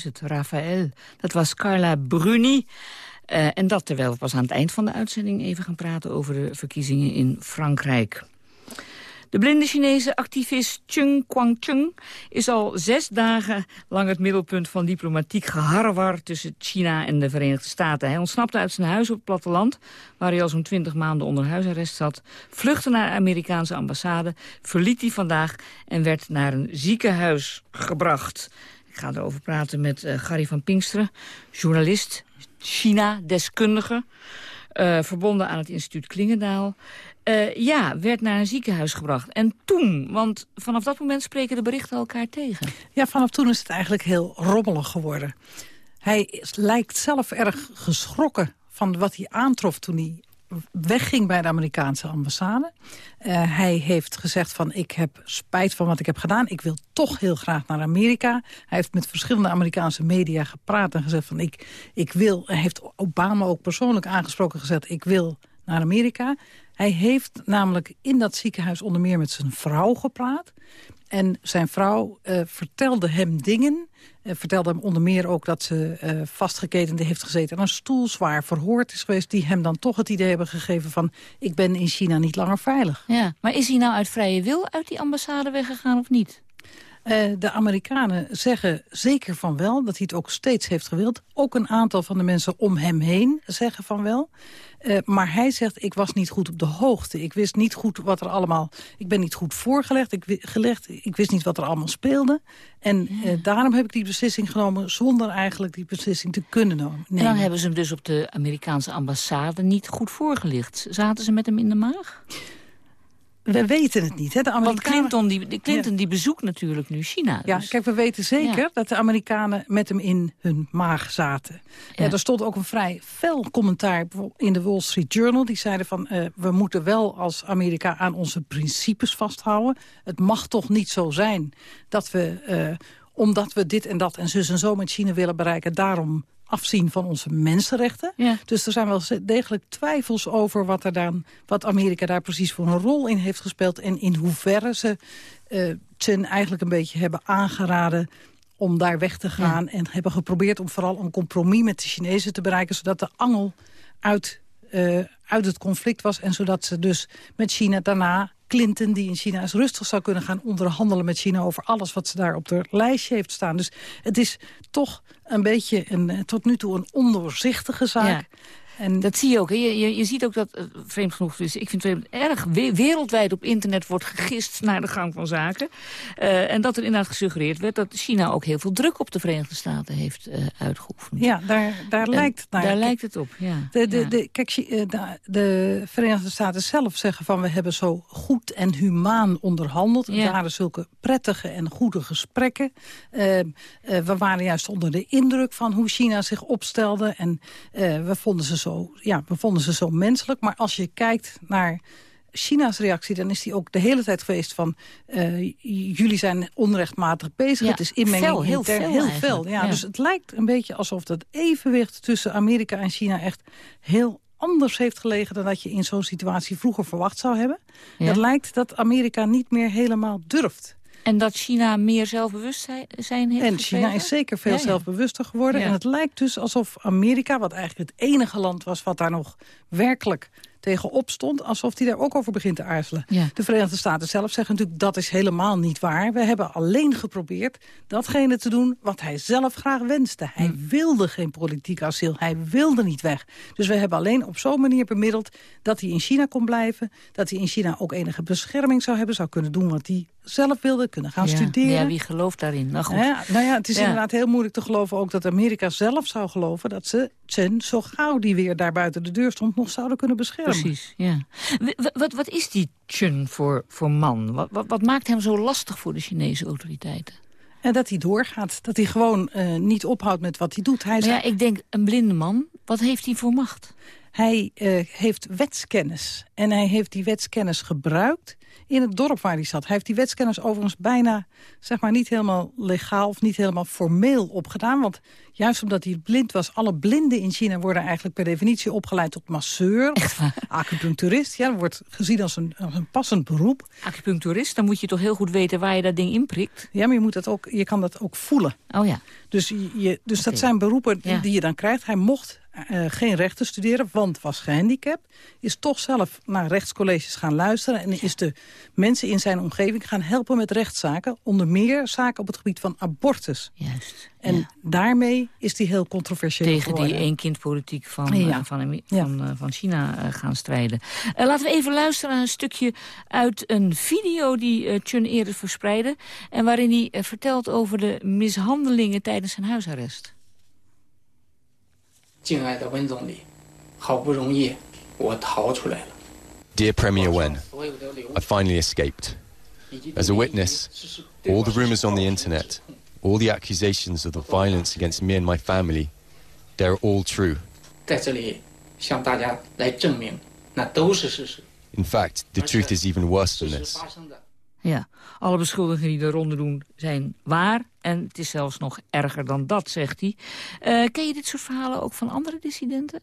Het, Raphaël. Dat was Carla Bruni. Uh, en dat terwijl we pas aan het eind van de uitzending even gaan praten over de verkiezingen in Frankrijk. De blinde Chinese activist Cheng Guangcheng is al zes dagen lang het middelpunt van diplomatiek geharrewar tussen China en de Verenigde Staten. Hij ontsnapte uit zijn huis op het platteland, waar hij al zo'n twintig maanden onder huisarrest zat, vluchtte naar de Amerikaanse ambassade, verliet hij vandaag en werd naar een ziekenhuis gebracht. Ik ga erover praten met uh, Gary van Pinksteren, journalist, China-deskundige, uh, verbonden aan het instituut Klingendaal. Uh, ja, werd naar een ziekenhuis gebracht. En toen, want vanaf dat moment spreken de berichten elkaar tegen. Ja, vanaf toen is het eigenlijk heel rommelig geworden. Hij lijkt zelf erg geschrokken van wat hij aantrof toen hij wegging bij de Amerikaanse ambassade. Uh, hij heeft gezegd van ik heb spijt van wat ik heb gedaan. Ik wil toch heel graag naar Amerika. Hij heeft met verschillende Amerikaanse media gepraat en gezegd van ik, ik wil... Hij heeft Obama ook persoonlijk aangesproken gezegd ik wil naar Amerika. Hij heeft namelijk in dat ziekenhuis onder meer met zijn vrouw gepraat. En zijn vrouw uh, vertelde hem dingen. Uh, vertelde hem onder meer ook dat ze uh, vastgeketend heeft gezeten... en een stoel zwaar verhoord is geweest... die hem dan toch het idee hebben gegeven van... ik ben in China niet langer veilig. Ja, maar is hij nou uit vrije wil uit die ambassade weggegaan of niet? Uh, de Amerikanen zeggen zeker van wel, dat hij het ook steeds heeft gewild. Ook een aantal van de mensen om hem heen zeggen van wel. Uh, maar hij zegt, ik was niet goed op de hoogte. Ik wist niet goed wat er allemaal... Ik ben niet goed voorgelegd. Ik, gelegd, ik wist niet wat er allemaal speelde. En ja. uh, daarom heb ik die beslissing genomen... zonder eigenlijk die beslissing te kunnen nemen. En dan hebben ze hem dus op de Amerikaanse ambassade niet goed voorgelicht. Zaten ze met hem in de maag? We weten het niet. Hè? De Amerikanen... Want Clinton, die, Clinton ja. die bezoekt natuurlijk nu China. Dus. Ja, kijk, we weten zeker ja. dat de Amerikanen met hem in hun maag zaten. Ja. er stond ook een vrij fel commentaar in de Wall Street Journal. Die zeiden van, uh, we moeten wel als Amerika aan onze principes vasthouden. Het mag toch niet zo zijn dat we, uh, omdat we dit en dat en zus en zo met China willen bereiken... daarom afzien van onze mensenrechten. Ja. Dus er zijn wel degelijk twijfels over wat, er dan, wat Amerika daar precies voor een rol in heeft gespeeld... en in hoeverre ze uh, Chen eigenlijk een beetje hebben aangeraden om daar weg te gaan... Ja. en hebben geprobeerd om vooral een compromis met de Chinezen te bereiken... zodat de angel uit, uh, uit het conflict was... en zodat ze dus met China daarna Clinton, die in China is rustig zou kunnen gaan onderhandelen met China... over alles wat ze daar op haar lijstje heeft staan. Dus het is toch een beetje een, tot nu toe een ondoorzichtige zaak. En dat zie je ook. Hè? Je, je, je ziet ook dat, uh, vreemd genoeg, dus ik vind het erg we wereldwijd op internet wordt gegist naar de gang van zaken. Uh, en dat er inderdaad gesuggereerd werd dat China ook heel veel druk op de Verenigde Staten heeft uh, uitgeoefend. Ja, daar, daar lijkt het naar. Daar lijkt het op, ja. De, de, ja. de, kijk, de, de Verenigde Staten zelf zeggen van we hebben zo goed en humaan onderhandeld. Ja. Er waren zulke prettige en goede gesprekken. we waren juist onder de indruk van hoe China zich opstelde. En we vonden ze zo, ja, we vonden ze zo menselijk. Maar als je kijkt naar China's reactie, dan is die ook de hele tijd geweest van... Uh, jullie zijn onrechtmatig bezig, Ja, het is inmenging fel, heel intern, fel heel fel. Ja, Ja. Dus het lijkt een beetje alsof het evenwicht tussen Amerika en China... echt heel anders heeft gelegen dan dat je in zo'n situatie vroeger verwacht zou hebben. Ja. Het lijkt dat Amerika niet meer helemaal durft. En dat China meer zelfbewustzijn zijn heeft En China is zeker veel Ja, ja. zelfbewuster geworden. Ja. En het lijkt dus alsof Amerika, wat eigenlijk het enige land was... wat daar nog werkelijk tegenop stond... alsof die daar ook over begint te aarzelen. Ja. De Verenigde Staten zelf zeggen natuurlijk... dat is helemaal niet waar. We hebben alleen geprobeerd datgene te doen wat hij zelf graag wenste. Hij Hm. wilde geen politiek asiel. Hij wilde niet weg. Dus we hebben alleen op zo'n manier bemiddeld... dat hij in China kon blijven. Dat hij in China ook enige bescherming zou hebben. Zou kunnen doen wat hij zelf wilde. Kunnen gaan ja. studeren. Ja, wie gelooft daarin? Nou goed. Ja, nou ja, het is Ja. inderdaad heel moeilijk te geloven ook dat Amerika zelf zou geloven... dat ze Chen, zo gauw die weer daar buiten de deur stond, nog zouden kunnen beschermen. Precies, ja. W- Wat, wat is die Chun voor, voor man? Wat, wat, wat maakt hem zo lastig voor de Chinese autoriteiten? En dat hij doorgaat, dat hij gewoon eh, niet ophoudt met wat hij doet. Hij, is- ja, ik denk, een blinde man, wat heeft hij voor macht? Hij eh, heeft wetskennis. En hij heeft die wetskennis gebruikt in het dorp waar hij zat. Hij heeft die wetskennis overigens bijna, zeg maar, niet helemaal legaal... of niet helemaal formeel opgedaan. Want juist omdat hij blind was... alle blinden in China worden eigenlijk per definitie opgeleid tot masseur... acupuncturist. Ja, dat wordt gezien als een, als een passend beroep. Acupuncturist, dan moet je toch heel goed weten waar je dat ding inprikt? Ja, maar je, moet dat ook, je kan dat ook voelen. Oh ja. Dus, je, dus dat zijn beroepen Ja. die je dan krijgt. Hij mocht eh, geen rechten studeren, want was gehandicapt. Is toch zelf naar rechtscolleges gaan luisteren... en is de mensen in zijn omgeving gaan helpen met rechtszaken. Onder meer zaken op het gebied van abortus. Juist. En daarmee is die heel controversieel Tegen geworden. die één-kind-politiek van, Ja. eh, van, van, eh, van China gaan strijden. Laten we even luisteren naar een stukje uit een video die Chun eerder verspreidde... en waarin hij vertelt over de mishandelingen tijdens zijn huisarrest. 敬爱的温总理，好不容易我逃出来了。 Dear Premier Wen, I finally escaped. As a witness, all the rumours on the internet, all the accusations of the violence against me and my family, they're all true. 在这里向大家来证明，那都是事实。 In fact, the truth is even worse than this. Ja, alle beschuldigingen die eronder doen zijn waar. En het is zelfs nog erger dan dat, zegt hij. Eh, ken je dit soort verhalen ook van andere dissidenten?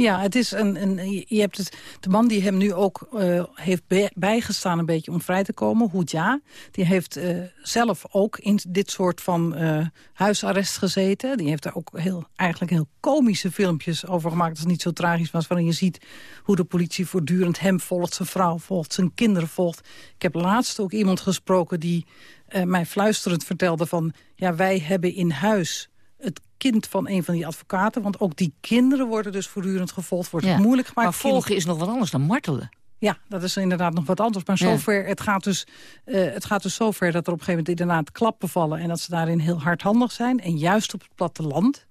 Ja, het is een, een, je- hebt het, de man die hem nu ook eh, heeft bij- bijgestaan een beetje om vrij te komen, Hoedja, die heeft eh, zelf ook in dit soort van eh, huisarrest gezeten. Die heeft daar ook heel, eigenlijk heel komische filmpjes over gemaakt. Dat is niet zo tragisch was, waarin je ziet hoe de politie voortdurend hem volgt, zijn vrouw volgt, zijn kinderen volgt. Ik heb laatst ook iemand gesproken die mij fluisterend vertelde van, ja, wij hebben in huis het kind van een van die advocaten. Want ook die kinderen worden dus voortdurend gevolgd. Wordt Ja. het moeilijk gemaakt. Maar volgen is nog wat anders dan martelen. Ja, dat is inderdaad nog wat anders. Maar Ja. zover, het, gaat dus, eh, het gaat dus zover dat er op een gegeven moment inderdaad klappen vallen... en dat ze daarin heel hardhandig zijn. En juist op het platteland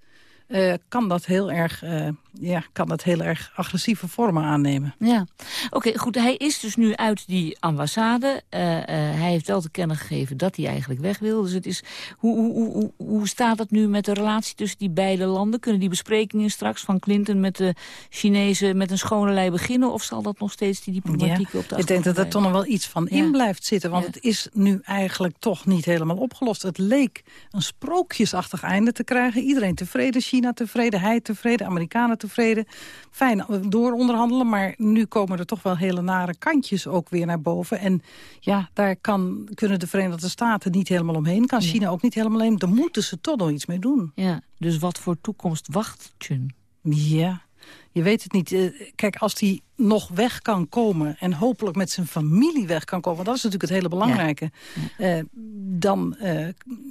eh, kan, dat heel erg, eh, ja, kan dat heel erg agressieve vormen aannemen. Ja, oké, goed. Hij is dus nu uit die ambassade. Eh, eh, hij heeft wel te kennen gegeven dat hij eigenlijk weg wil. Dus het is, hoe, hoe, hoe, hoe- staat het nu met de relatie tussen die beide landen? Kunnen die besprekingen straks van Clinton met de Chinezen met een schone lei beginnen? Of zal dat nog steeds die diplomatiek Ja, op de ik denk dat er toch nog wel iets van in Ja. blijft zitten. Want het is nu eigenlijk toch niet helemaal opgelost. Het leek een sprookjesachtig einde te krijgen. Iedereen tevreden, China tevreden, hij tevreden, Amerikanen tevreden. Fijn eh, door onderhandelen, maar nu komen er toch wel hele nare kantjes ook weer naar boven. En ja, daar kan, kunnen de Verenigde Staten niet helemaal omheen. Kan China ook niet helemaal omheen. Daar moeten ze toch nog iets mee doen. Ja, dus wat voor toekomst wacht Chun? Ja, je weet het niet. Eh, Kijk, als hij nog weg kan komen en hopelijk met zijn familie weg kan komen... want dat is natuurlijk het hele belangrijke... eh, dan eh,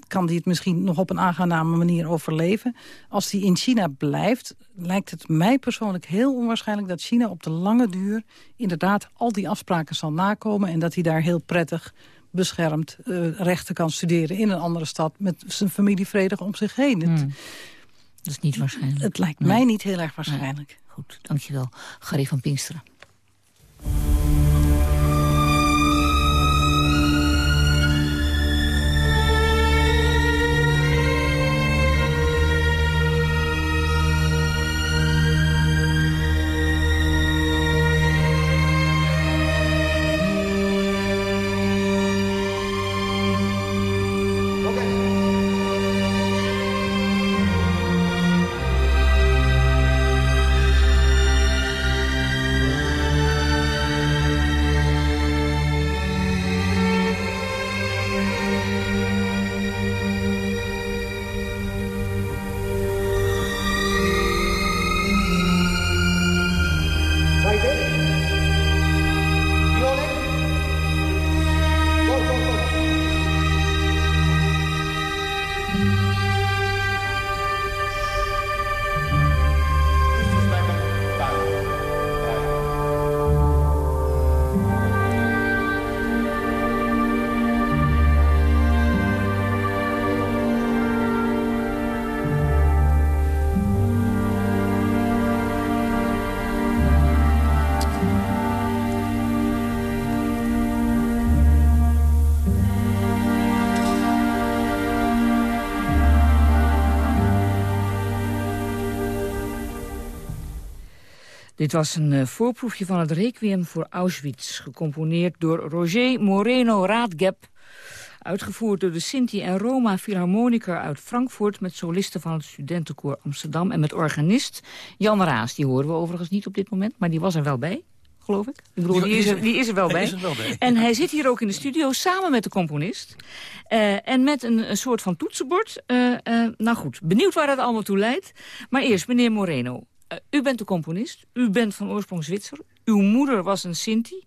kan hij het misschien nog op een aangename manier overleven. Als hij in China blijft, lijkt het mij persoonlijk heel onwaarschijnlijk... dat China op de lange duur inderdaad al die afspraken zal nakomen... en dat hij daar heel prettig beschermd rechten kan studeren in een andere stad... met zijn familie vredig om zich heen. Het, Dat is niet waarschijnlijk. het lijkt Nee. mij niet heel erg waarschijnlijk. Goed, dankjewel. Gary van Pinksteren. Dit was een uh, voorproefje van het Requiem voor Auschwitz... gecomponeerd door Roger Moreno Raadgeb... Uitgevoerd door de Sinti en Roma Philharmoniker uit Frankfurt... met solisten van het Studentenkoor Amsterdam en met organist Jan Raas. Die horen we overigens niet op dit moment, maar die was er wel bij geloof ik. ik bedoel, die, is er, die is er wel bij. En hij zit hier ook in de studio samen met de componist. Uh, en met een, een, soort van toetsenbord. Uh, uh, nou goed, benieuwd waar dat allemaal toe leidt. Maar eerst, meneer Moreno. U bent de componist. U bent van oorsprong Zwitser. Uw moeder was een Sinti.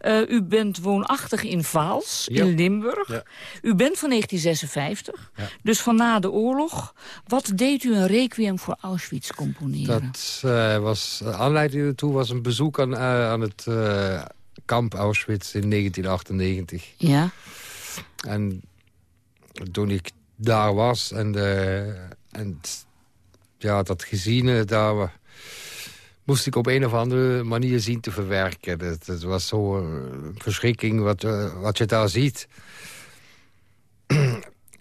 Ja. u bent woonachtig in Vaals, in Limburg. Ja. U bent van 1956, dus van na de oorlog. Wat deed u een requiem voor Auschwitz componeren? Dat uh, was, aanleiding ertoe was een bezoek aan, aan het kamp Auschwitz in 1998. Ja. En toen ik daar was en, en ja, dat gezien daar moest ik op een of andere manier zien te verwerken. Het, het was zo'n verschrikking wat, uh, wat je daar ziet.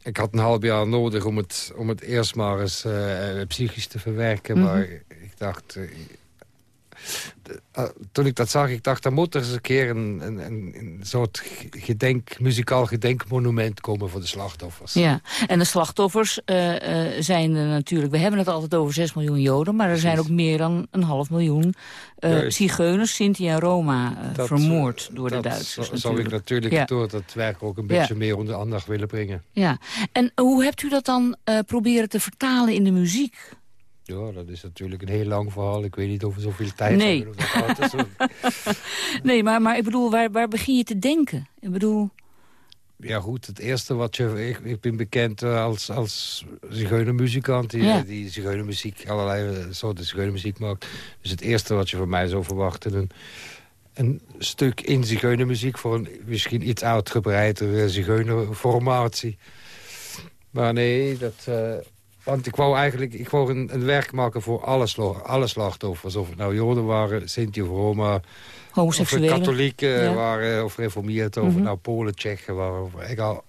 ik had een half jaar nodig om het, om het eerst maar eens uh, psychisch te verwerken. Mm -hmm. Maar ik dacht... Uh, uh, toen ik dat zag, ik dacht, er moet er eens een keer een, een, een soort gedenk, muzikaal gedenkmonument komen voor de slachtoffers. Ja, en de slachtoffers uh, uh, zijn er natuurlijk, we hebben het altijd over 6 miljoen Joden, maar er zijn ook meer dan een half miljoen zigeuners, Sinti en Roma, dat, vermoord door de Duitsers. Dat zou ik natuurlijk ja. door dat werk ook een beetje ja. meer onder aandacht willen brengen. Ja, en hoe hebt u dat dan proberen te vertalen in de muziek? Ja, dat is natuurlijk een heel lang verhaal. Ik weet niet of we zoveel tijd nee. hebben. nee, maar, maar ik bedoel, waar, waar begin je te denken? Ik bedoel... Ja goed, het eerste wat je... Ik, ik ben bekend als, als zigeunermuzikant die, ja. die zigeunermuziek, allerlei soorten zigeunermuziek maakt. Dus het eerste wat je van mij zou verwachten... Een, een stuk in zigeunermuziek voor een misschien iets uitgebreidere zigeunerformatie. Maar nee, dat... Uh, want ik wou eigenlijk ik wou een, een werk maken voor alle, alle slachtoffers. Of het nou Joden waren, Sinti of Roma... Homoseksuelen. Of katholieken ja. waren, of reformeerd, of mm -hmm. nou Polen, Tsjechen waren. Of,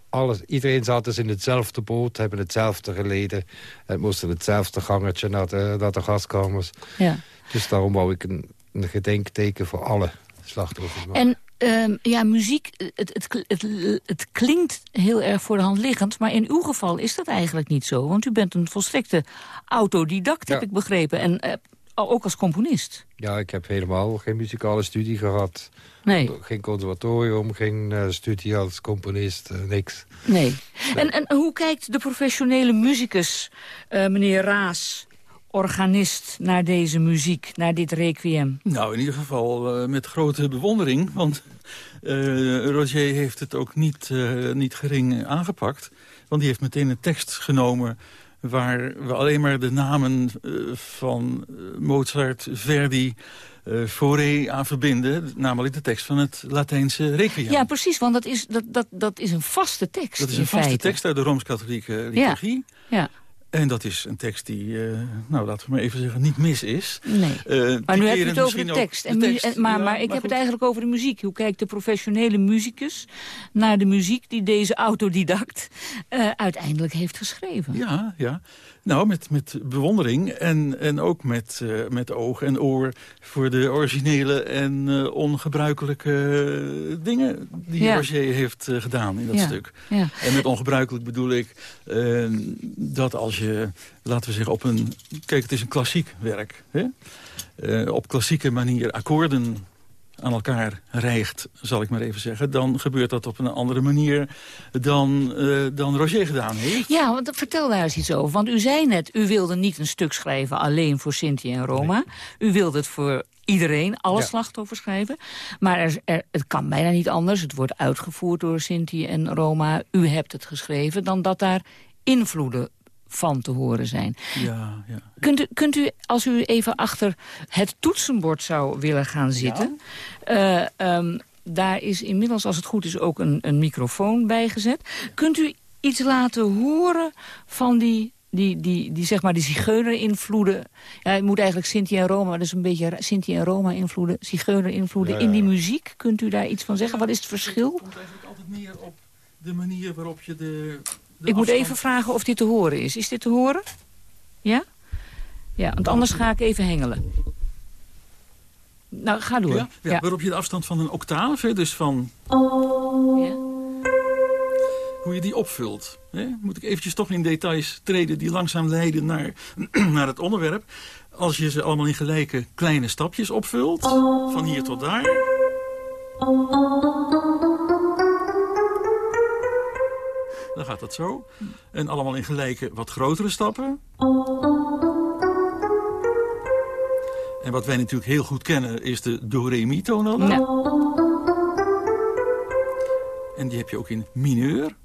alles, iedereen zat dus in hetzelfde boot, hebben hetzelfde geleden. Het moesten hetzelfde gangertje naar de, naar de gaskamers. Ja. Dus daarom wou ik een, een gedenkteken voor alle slachtoffers maken. En Um, ja, muziek, het, het, het, het, klinkt heel erg voor de hand liggend... maar in uw geval is dat eigenlijk niet zo. Want u bent een volstrekte autodidact, ja. heb ik begrepen. En uh, ook als componist. Ja, ik heb helemaal geen muzikale studie gehad. Nee. Geen conservatorium, geen uh, studie als componist, uh, niks. Nee. nee. En, en hoe kijkt de professionele muzikus, meneer Raas organist naar deze muziek, naar dit requiem? Nou, in ieder geval uh, met grote bewondering. Want uh, Roger heeft het ook niet, uh, niet gering aangepakt. Want die heeft meteen een tekst genomen... waar we alleen maar de namen van Mozart, Verdi... Uh, Fauré aan verbinden, namelijk de tekst van het Latijnse requiem. Ja, precies, want dat is, dat, dat, dat is een vaste tekst Dat is een vaste feite. tekst uit de Rooms-Katholieke liturgie. Ja, ja. En dat is een tekst die, uh, nou laten we maar even zeggen, niet mis is. Nee, uh, maar nu heb je het over de tekst. En de tekst en, maar, ja, maar ik maar heb het eigenlijk over de muziek. Hoe kijkt de professionele muzikus naar de muziek die deze autodidact uh, uiteindelijk heeft geschreven? Ja, ja. Nou, met, met bewondering en, en ook met, uh, met oog en oor voor de originele en uh, ongebruikelijke dingen die Ja. Roger heeft uh, gedaan in dat Ja, stuk. ja. En met ongebruikelijk bedoel ik dat als je, laten we zeggen, op een... Kijk, het is een klassiek werk. Hè? Op klassieke manier akkoorden aan elkaar rijgt, zal ik maar even zeggen... dan gebeurt dat op een andere manier dan, uh, dan Roger gedaan heeft. Ja, want vertel daar eens iets over. Want u zei net, u wilde niet een stuk schrijven alleen voor Sinti en Roma. U wilde het voor iedereen, alle Ja. slachtoffers schrijven. Maar er, er- het kan bijna niet anders. Het wordt uitgevoerd door Sinti en Roma. U hebt het geschreven. Dan dat daar invloeden van te horen zijn. Ja, ja. Kunt u, kunt u, als u even achter het toetsenbord zou willen gaan zitten... eh, ehm, daar is inmiddels, als het goed is, ook een, een microfoon bijgezet. Kunt u iets laten horen van die, die, die, die, zeg maar, die zigeuner-invloeden? Ja, het moet eigenlijk Sinti en Roma, dus een beetje Sinti en Roma-invloeden, zigeuner-invloeden Ja, in die muziek. Kunt u daar iets van zeggen? Wat is het verschil? Het komt eigenlijk altijd neer op de manier waarop je de... Ik moet even vragen of dit te horen is. Is dit te horen? Ja? Ja, want anders ga ik even hengelen. Nou, ga door. Ja, ja, Waarop je de afstand van een octaaf, hè, dus van... Ja. Hoe je die opvult. Hè? Moet ik eventjes toch in details treden die langzaam leiden naar, naar het onderwerp. Als je ze allemaal in gelijke kleine stapjes opvult, van hier tot daar... Dan gaat dat zo. En allemaal in gelijke, wat grotere stappen. En wat wij natuurlijk heel goed kennen is de do-re-mi-toon. Ja. En die heb je ook in mineur.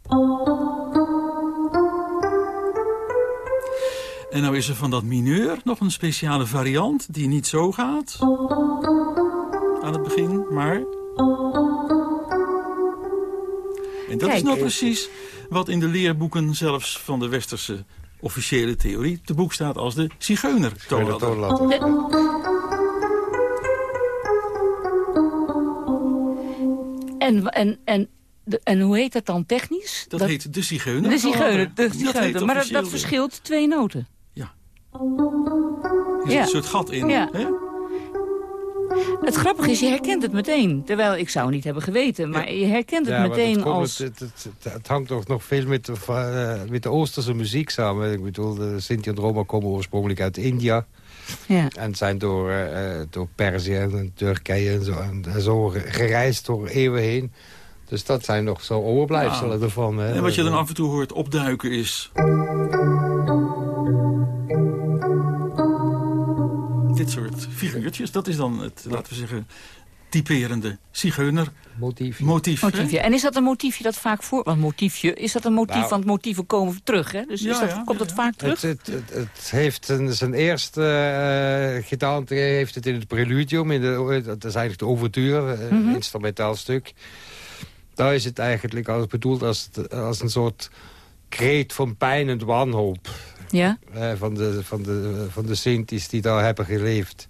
En nou is er van dat mineur nog een speciale variant die niet zo gaat. Aan het begin, maar... En dat is nou precies wat in de leerboeken zelfs van de westerse officiële theorie te boek staat als de zigeuner-toonladder. En, en, en, de- en hoe heet dat dan technisch? Dat, heet de zigeuner. De zigeuner, de Dat zigeuner. heet Maar dat, dat de- verschilt twee noten. Ja. Er zit een soort gat in. Ja. Hè? Het grappige is, je herkent het meteen. Terwijl ik zou niet hebben geweten, maar je herkent het Ja, meteen het, komt- als... het, het, het, het hangt toch nog veel met de, eh, met de Oosterse muziek samen. Ik bedoel, de Sinti en Roma komen oorspronkelijk uit India. Ja. En zijn door, eh, door Perzië en Turkije en zo, en, en zo ge- gereisd door eeuwen heen. Dus dat zijn nog zo overblijfselen Ja. ervan. Hè. En wat je dan af en toe hoort opduiken is... Dit soort figuurtjes, dat is dan het, laten we zeggen, typerende zigeuner motief. motief. hè? Motiefje. En is dat een motiefje dat vaak voor... Want motiefje, is dat een motief, Nou. want motieven komen terug, hè? Dus is Ja, dat, ja, komt dat vaak terug? Het, het, het, heeft een, zijn eerste eh gedaante heeft het in het preludium. In de, dat is eigenlijk de overture, eh, Mhm. instrumentaal stuk. Daar is het eigenlijk als bedoeld als, als een soort kreet van pijn en wanhoop. Ja? eh, van, de, van, de, van de Sinti's die daar hebben geleefd.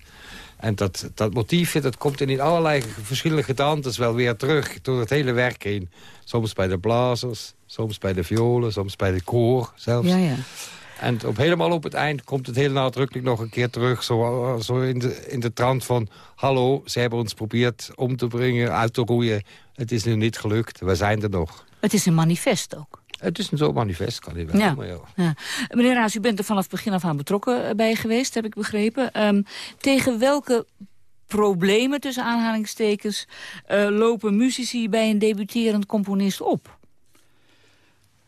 En dat, dat motiefje dat komt in allerlei verschillende gedaantes wel weer terug door het hele werk heen. Soms bij de blazers, soms bij de violen, soms bij de koor zelfs. Ja, ja. En op, helemaal op het eind komt het heel nadrukkelijk nog een keer terug. Zo, zo in, de, in de trant van... Hallo, ze hebben ons geprobeerd om te brengen, uit te roeien. Het is nu niet gelukt, we zijn er nog. Het is een manifest ook. Het is een zo'n manifest, kan je wel Ja. ja. Ja. Meneer Raas, u bent er vanaf het begin af aan betrokken eh, bij geweest, heb ik begrepen. Ehm, tegen welke problemen, tussen aanhalingstekens, eh, lopen muzici bij een debuterend componist op?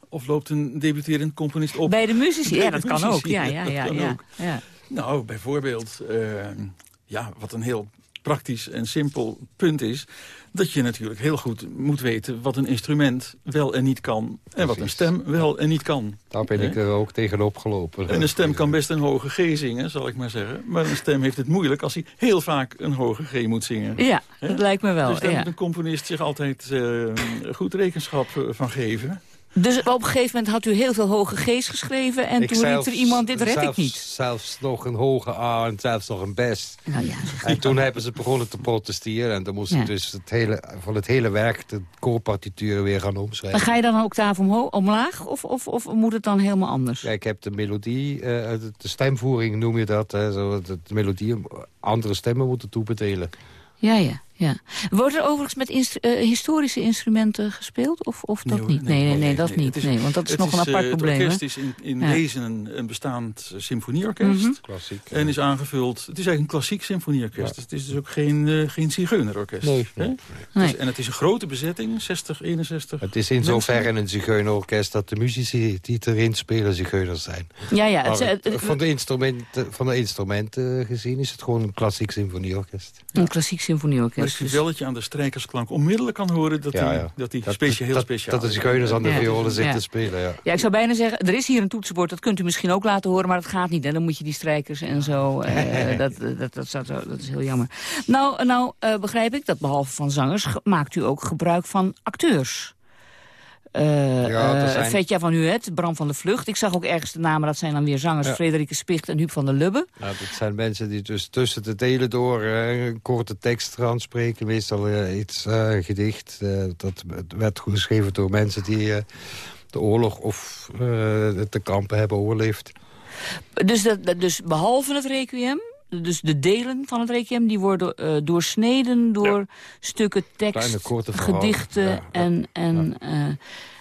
Of loopt een debuterend componist op? Bij de muzici, Bij ja, de dat kan ook. Ja, ja, ja, ja. Nou, bijvoorbeeld, eh, ja, wat een heel praktisch en simpel punt is... dat je natuurlijk heel goed moet weten wat een instrument wel en niet kan... en wat een stem wel en niet kan. Daar ben ik er ook tegenop gelopen. En een stem kan best een hoge G zingen, zal ik maar zeggen. Maar een stem heeft het moeilijk als hij heel vaak een hoge G moet zingen. Ja, dat lijkt me wel. Dus daar ja. moet een componist zich altijd eh, goed rekenschap eh, van geven. Dus op een gegeven moment had u heel veel hoge G's geschreven... en Ik toen riep zelfs- er iemand, dit red ik niet. Zelfs nog een hoge A en zelfs nog een best. Nou ja, En toen hebben ze begonnen te protesteren. En dan moest Ja. ik dus het hele, van het hele werk de koorpartituren weer gaan Maar omschrijven. ga je dan een octaaf omlaag of, of, of moet het dan helemaal anders? Ja, ik heb de melodie, eh, de, stemvoering noem je dat. Hè, zo, de melodie andere stemmen moeten toebedelen. Ja, ja, ja. Wordt er overigens met instru- eh, historische instrumenten gespeeld? Of, of dat hoor, niet? Nee, nee, nee, dat niet. is- nee, want dat is nog een apart eh, probleem. Het orkest is in, in Ja. wezen een, een bestaand eh, symfonieorkest. Mhm. Klassiek. En is aangevuld... Het is eigenlijk een klassiek symfonieorkest. Het is dus ook geen, eh geen zigeunerorkest. Nee, hè? nee, is- en het is een grote bezetting, 60, 61 Het is in mensen. zoverre een zigeunerorkest dat de muzici die het erin spelen zigeuners zijn. Ja, ja. Maar Het, het- het- van, de instrumenten, van de instrumenten gezien is het gewoon een klassiek symfonieorkest. een klassiek symfonieorkest. Dus- dat je aan de strijkersklank onmiddellijk kan horen... dat Ja, die, ja. dat die Dat- specia- heel dat- speciaal Dat de is. zigeuners aan de Ja. violen zitten Ja. spelen, ja. Ja, ik zou bijna zeggen, er is hier een toetsenbord, dat kunt u misschien ook laten horen, maar dat gaat niet. Dan moet je die strijkers en zo, eh, dat, dat, dat, dat is heel jammer. Nou, nou eh, begrijp ik dat behalve van zangers, ge- maakt u ook gebruik van acteurs. Eh Ja, er eh, zijn- Vetja van Huet, Bram van de Vlucht. Ik zag ook ergens de namen, dat zijn dan weer zangers... Ja. Frederike Spicht en Huub van der Lubbe. Nou, dat zijn mensen die dus tussen de delen door eh, een korte tekst gaan spreken. Meestal eh, iets eh, gedicht. eh, dat werd geschreven door mensen die eh, de oorlog of eh, de kampen hebben overleefd. Dus, dat- dus behalve het requiem dus de delen van het requiem... die worden uh, doorsneden door stukken tekst, gedichten en... en uh,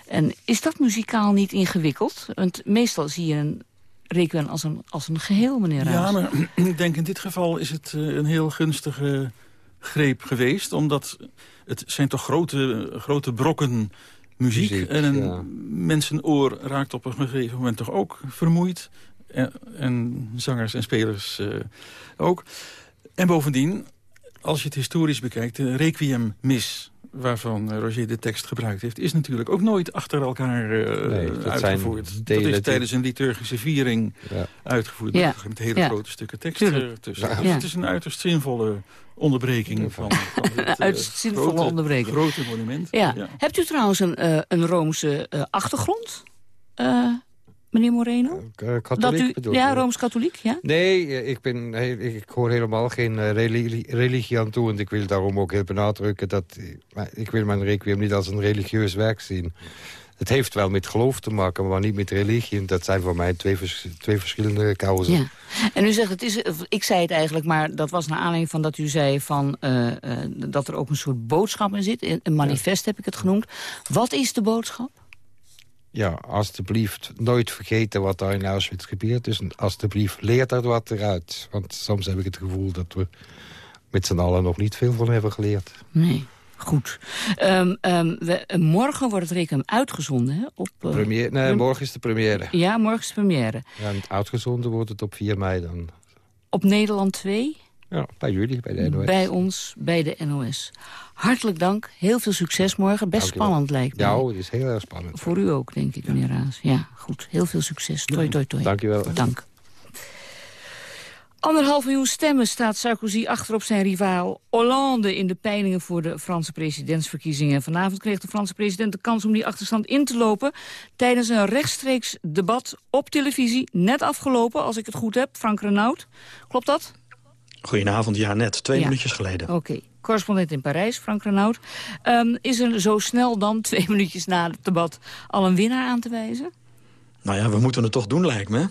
en is dat muzikaal niet ingewikkeld? Want meestal zie je een requiem als een, als een geheel, meneer Raas. Ja, maar ik denk in dit geval is het uh, een heel gunstige greep geweest. Omdat het zijn toch grote, grote brokken muziek. muziek en een ja. mensenoor raakt op een gegeven moment toch ook vermoeid. En, en zangers en spelers uh, ook. En bovendien, als je het historisch bekijkt, de Requiem Mis waarvan Roger de tekst gebruikt heeft... is natuurlijk ook nooit achter elkaar uh, nee, dat uitgevoerd. Dat is tijdens een liturgische viering ja. uitgevoerd. Ja. Met hele ja. grote stukken tekst ertussen. Dus het is een uiterst zinvolle onderbreking van, van dit, uh, uiterst zinvolle grote, onderbreking. grote monument. Ja. Hebt u trouwens een, uh, een Roomse achtergrond? Meneer Moreno? Uh, katholiek dat u, Ja, Rooms-katholiek, ja? Nee, ik, ben, ik hoor helemaal geen religie, religie aan toe. En ik wil daarom ook heel benadrukken dat... Ik wil mijn requiem niet als een religieus werk zien. Het heeft wel met geloof te maken, maar niet met religie. En dat zijn voor mij twee, vers, twee verschillende causen. Ja. En u zegt, het is, ik zei het eigenlijk, maar dat was naar aanleiding van dat u zei... Van, uh, uh, dat er ook een soort boodschap in zit. Een manifest ja. heb ik het genoemd. Wat is de boodschap? Ja, alstublieft nooit vergeten wat daar in Auschwitz gebeurd is. En alstublieft leert er wat eruit. Want soms heb ik het gevoel dat we met z'n allen nog niet veel van hebben geleerd. Nee. Goed. Um, um, we, morgen wordt het rekening uitgezonden, hè? Op, uh, Premier, nee, morgen is de première. Ja, morgen is de première. Ja, en uitgezonden wordt het op 4 mei dan. Op Nederland 2? Ja, bij jullie, bij de NOS. Bij ons, bij de NOS. Hartelijk dank. Heel veel succes morgen. Best spannend lijkt me. Ja, het is heel erg spannend. Voor u ook, denk ik, ja. meneer Raas. Ja, goed. Heel veel succes. Toi, toi, toi. Dank u wel. Dank. Anderhalf miljoen stemmen staat Sarkozy achter op zijn rivaal Hollande... in de peilingen voor de Franse presidentsverkiezingen. Vanavond kreeg de Franse president de kans om die achterstand in te lopen... tijdens een rechtstreeks debat op televisie. Net afgelopen, als ik het goed heb. Frank Renaud. Klopt dat? Goedenavond, ja, net. Twee ja. minuutjes geleden. Oké. Correspondent in Parijs, Frank Renaud. Um, is er zo snel dan, twee minuutjes na het debat, al een winnaar aan te wijzen? Nou ja, we moeten het toch doen, lijkt me.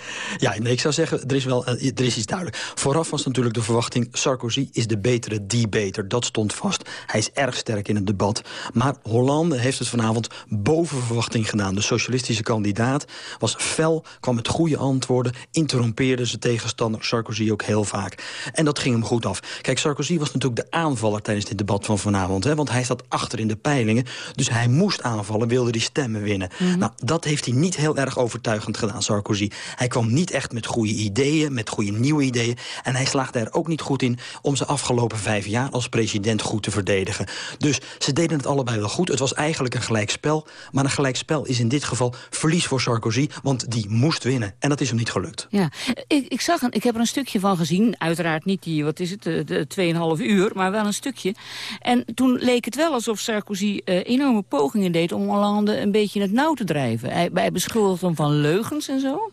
Ja, nee, ik zou zeggen, er is, wel, er is iets duidelijk. Vooraf was natuurlijk de verwachting... Sarkozy is de betere debater. Dat stond vast. Hij is erg sterk in het debat. Maar Hollande heeft het vanavond boven verwachting gedaan. De socialistische kandidaat was fel, kwam met goede antwoorden... interrompeerde zijn tegenstander Sarkozy ook heel vaak. En dat ging hem goed af. Kijk, Sarkozy was natuurlijk de aanvaller tijdens dit debat van vanavond. Hè, want hij zat achter in de peilingen. Dus hij moest aanvallen, wilde die stemmen winnen. Mm -hmm. Nou, dat heeft hij niet heel erg overtuigend gedaan, Sarkozy. Hij hij kwam niet echt met goede ideeën, met goede nieuwe ideeën. En hij slaagde er ook niet goed in om zijn afgelopen vijf jaar als president goed te verdedigen. Dus ze deden het allebei wel goed. Het was eigenlijk een gelijkspel. Maar een gelijkspel is in dit geval verlies voor Sarkozy. Want die moest winnen. En dat is hem niet gelukt. Ja, ik, ik, zag een, ik heb er een stukje van gezien. Uiteraard niet die, wat is het, de, de 2,5 uur. Maar wel een stukje. En toen leek het wel alsof Sarkozy uh, enorme pogingen deed om Hollande een beetje in het nauw te drijven. Hij, hij hem van leugens en zo.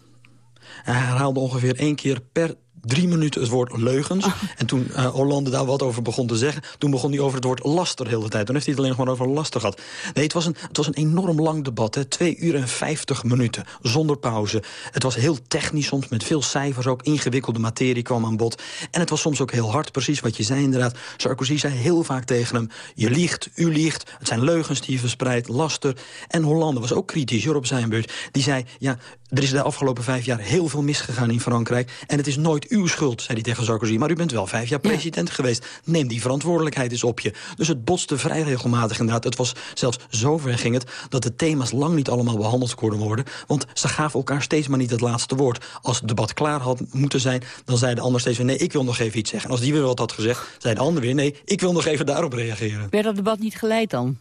Hij herhaalde ongeveer één keer per drie minuten het woord leugens. Oh. En toen uh, Hollande daar wat over begon te zeggen... toen begon hij over het woord laster de hele tijd. Toen heeft hij het alleen gewoon over laster gehad. Nee, het was een, het was een enorm lang debat. Hè. Twee uur en vijftig minuten, zonder pauze. Het was heel technisch soms, met veel cijfers ook. Ingewikkelde materie kwam aan bod. En het was soms ook heel hard, precies wat je zei inderdaad. Sarkozy zei heel vaak tegen hem... je liegt, u liegt, het zijn leugens die je verspreidt, laster. En Hollande was ook kritisch hoor, op zijn beurt. Die zei, ja, er is de afgelopen vijf jaar heel veel misgegaan in Frankrijk... en het is nooit uw schuld, zei hij tegen Sarkozy. Maar u bent wel vijf jaar president ja. geweest. Neem die verantwoordelijkheid eens op je. Dus het botste vrij regelmatig inderdaad. Het was zelfs zover ging het dat de thema's lang niet allemaal behandeld konden worden. Want ze gaven elkaar steeds maar niet het laatste woord. Als het debat klaar had moeten zijn, dan zei de ander steeds weer... nee, ik wil nog even iets zeggen. En als die weer wat had gezegd, zei de ander weer... nee, ik wil nog even daarop reageren. Werd dat debat niet geleid dan?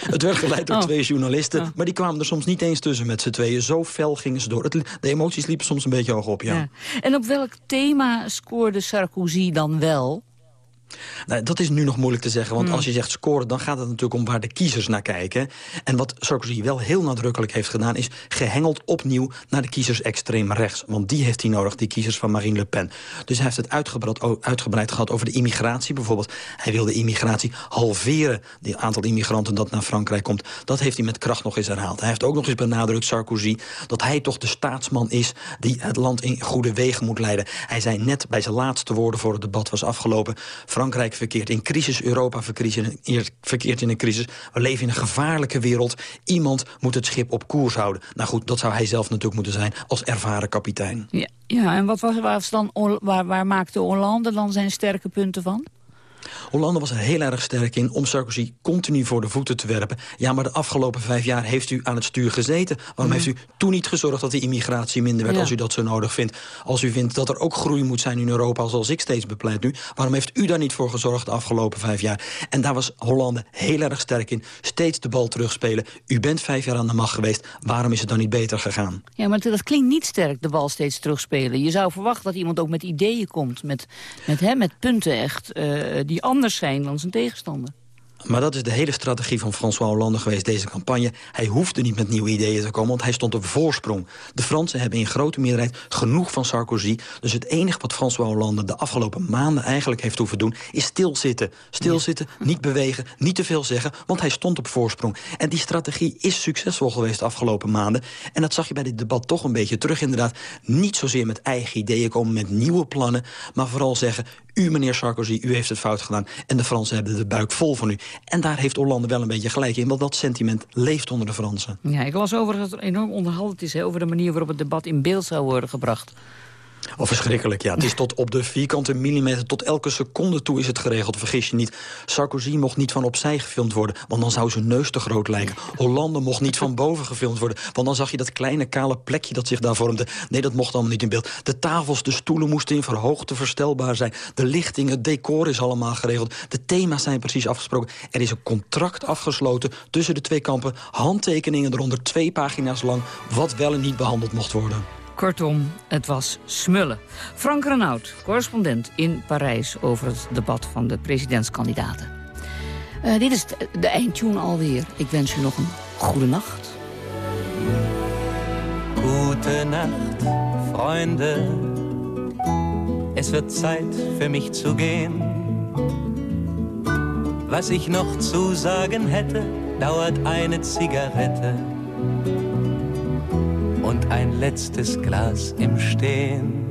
Het werd geleid door oh. twee journalisten. Oh. Maar die kwamen er soms niet eens tussen met z'n tweeën. Zo fel gingen ze door. Het, de emoties liepen soms een beetje hoog op, ja. ja. En op welk thema scoorde Sarkozy dan wel? Nou, dat is nu nog moeilijk te zeggen, want hmm. als je zegt scoren... dan gaat het natuurlijk om waar de kiezers naar kijken. En wat Sarkozy wel heel nadrukkelijk heeft gedaan... is gehengeld opnieuw naar de kiezers extreem rechts. Want die heeft hij nodig, die kiezers van Marine Le Pen. Dus hij heeft het uitgebreid, uitgebreid gehad over de immigratie bijvoorbeeld. Hij wil de immigratie halveren, het aantal immigranten dat naar Frankrijk komt. Dat heeft hij met kracht nog eens herhaald. Hij heeft ook nog eens benadrukt, Sarkozy... dat hij toch de staatsman is die het land in goede wegen moet leiden. Hij zei net bij zijn laatste woorden voor het debat was afgelopen... Frankrijk verkeert in crisis, Europa verkeert in een crisis. We leven in een gevaarlijke wereld. Iemand moet het schip op koers houden. Nou goed, dat zou hij zelf natuurlijk moeten zijn als ervaren kapitein. Ja, ja en wat was, was dan, waar, waar maakte Hollande dan zijn sterke punten van? Hollande was er heel erg sterk in om Sarkozy continu voor de voeten te werpen. Ja, maar de afgelopen vijf jaar heeft u aan het stuur gezeten. Waarom mhm. heeft u toen niet gezorgd dat die immigratie minder werd... als u dat zo nodig vindt? Als u vindt dat er ook groei moet zijn in Europa, zoals ik steeds bepleit nu... waarom heeft u daar niet voor gezorgd de afgelopen vijf jaar? En daar was Hollande heel erg sterk in. Steeds de bal terugspelen. U bent vijf jaar aan de macht geweest. Waarom is het dan niet beter gegaan? Ja, maar dat klinkt niet sterk, de bal steeds terugspelen. Je zou verwachten dat iemand ook met ideeën komt. Met, met, hè, met punten echt, uh, die anders zijn dan zijn tegenstander. Maar dat is de hele strategie van François Hollande geweest, deze campagne. Hij hoefde niet met nieuwe ideeën te komen, want hij stond op voorsprong. De Fransen hebben in grote meerderheid genoeg van Sarkozy. Dus het enige wat François Hollande de afgelopen maanden eigenlijk heeft hoeven doen... is stilzitten. Stilzitten, niet bewegen, niet te veel zeggen, want hij stond op voorsprong. En die strategie is succesvol geweest de afgelopen maanden. En dat zag je bij dit debat toch een beetje terug inderdaad. Niet zozeer met eigen ideeën komen, met nieuwe plannen... maar vooral zeggen, u, meneer Sarkozy, u heeft het fout gedaan. En de Fransen hebben de buik vol van u. En daar heeft Hollande wel een beetje gelijk in. Want dat sentiment leeft onder de Fransen. Ja, ik las over dat er enorm onderhandeld is... over de manier waarop het debat in beeld zou worden gebracht. Oh, verschrikkelijk, ja. Het is tot op de vierkante millimeter, tot elke seconde toe is het geregeld. Vergis je niet, Sarkozy mocht niet van opzij gefilmd worden... want dan zou zijn neus te groot lijken. Hollande mocht niet van boven gefilmd worden... want dan zag je dat kleine kale plekje dat zich daar vormde. Nee, dat mocht allemaal niet in beeld. De tafels, de stoelen moesten in verhoogte verstelbaar zijn. De lichting, het decor is allemaal geregeld. De thema's zijn precies afgesproken. Er is een contract afgesloten tussen de twee kampen. Handtekeningen eronder, twee pagina's lang... wat wel en niet behandeld mocht worden. Kortom, het was smullen. Frank Renaud, correspondent in Parijs... over het debat van de presidentskandidaten. Uh, dit is de eindtune alweer. Ik wens u nog een goede nacht. Gute Nacht, Freunde. Es wird Zeit für mich zu gehen. Was ich noch zu sagen hätte, dauert eine Zigarette und ein letztes Glas im Stehen.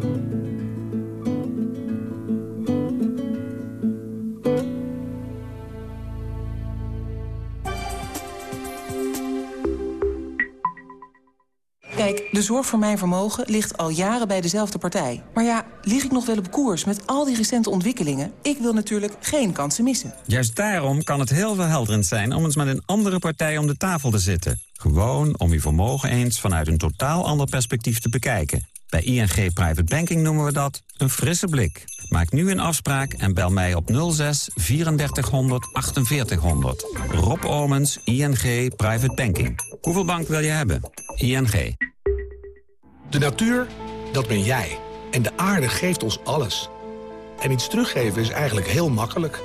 Kijk, de zorg voor mijn vermogen ligt al jaren bij dezelfde partij. Maar ja, lig ik nog wel op koers met al die recente ontwikkelingen? Ik wil natuurlijk geen kansen missen. Juist daarom kan het heel verhelderend zijn om eens met een andere partij om de tafel te zitten. Gewoon om uw vermogen eens vanuit een totaal ander perspectief te bekijken. Bij ING Private Banking noemen we dat een frisse blik. Maak nu een afspraak en bel mij op 06 3400 4800. Rob Omens, ING Private Banking. Hoeveel bank wil je hebben? ING. De natuur, dat ben jij. En de aarde geeft ons alles. En iets teruggeven is eigenlijk heel makkelijk.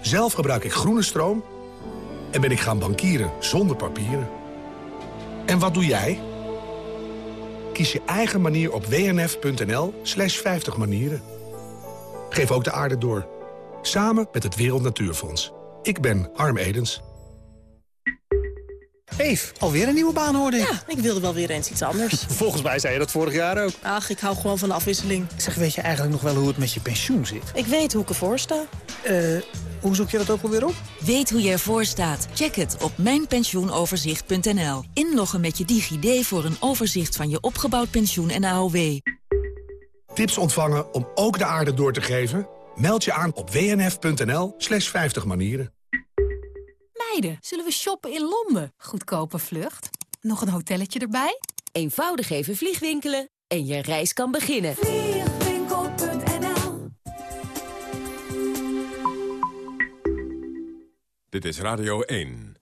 Zelf gebruik ik groene stroom en ben ik gaan bankieren zonder papieren. En wat doe jij? Kies je eigen manier op wnf.nl slash 50 manieren. Geef ook de aarde door. Samen met het Wereld Natuurfonds. Ik ben Harm Edens. Eef, alweer een nieuwe baan hoorde ik. Ja, ik wilde wel weer eens iets anders. Volgens mij zei je dat vorig jaar ook. Ach, ik hou gewoon van de afwisseling. Zeg, weet je eigenlijk nog wel hoe het met je pensioen zit? Ik weet hoe ik ervoor sta. Eh, hoe zoek je dat ook alweer op? Weet hoe je ervoor staat? Check het op mijnpensioenoverzicht.nl. Inloggen met je DigiD voor een overzicht van je opgebouwd pensioen en AOW. Tips ontvangen om ook de aarde door te geven? Meld je aan op wnf.nl slash 50 manieren. Meiden, zullen we shoppen in Londen? Goedkope vlucht. Nog een hotelletje erbij? Eenvoudig even vliegwinkelen en je reis kan beginnen. Dit is Radio 1.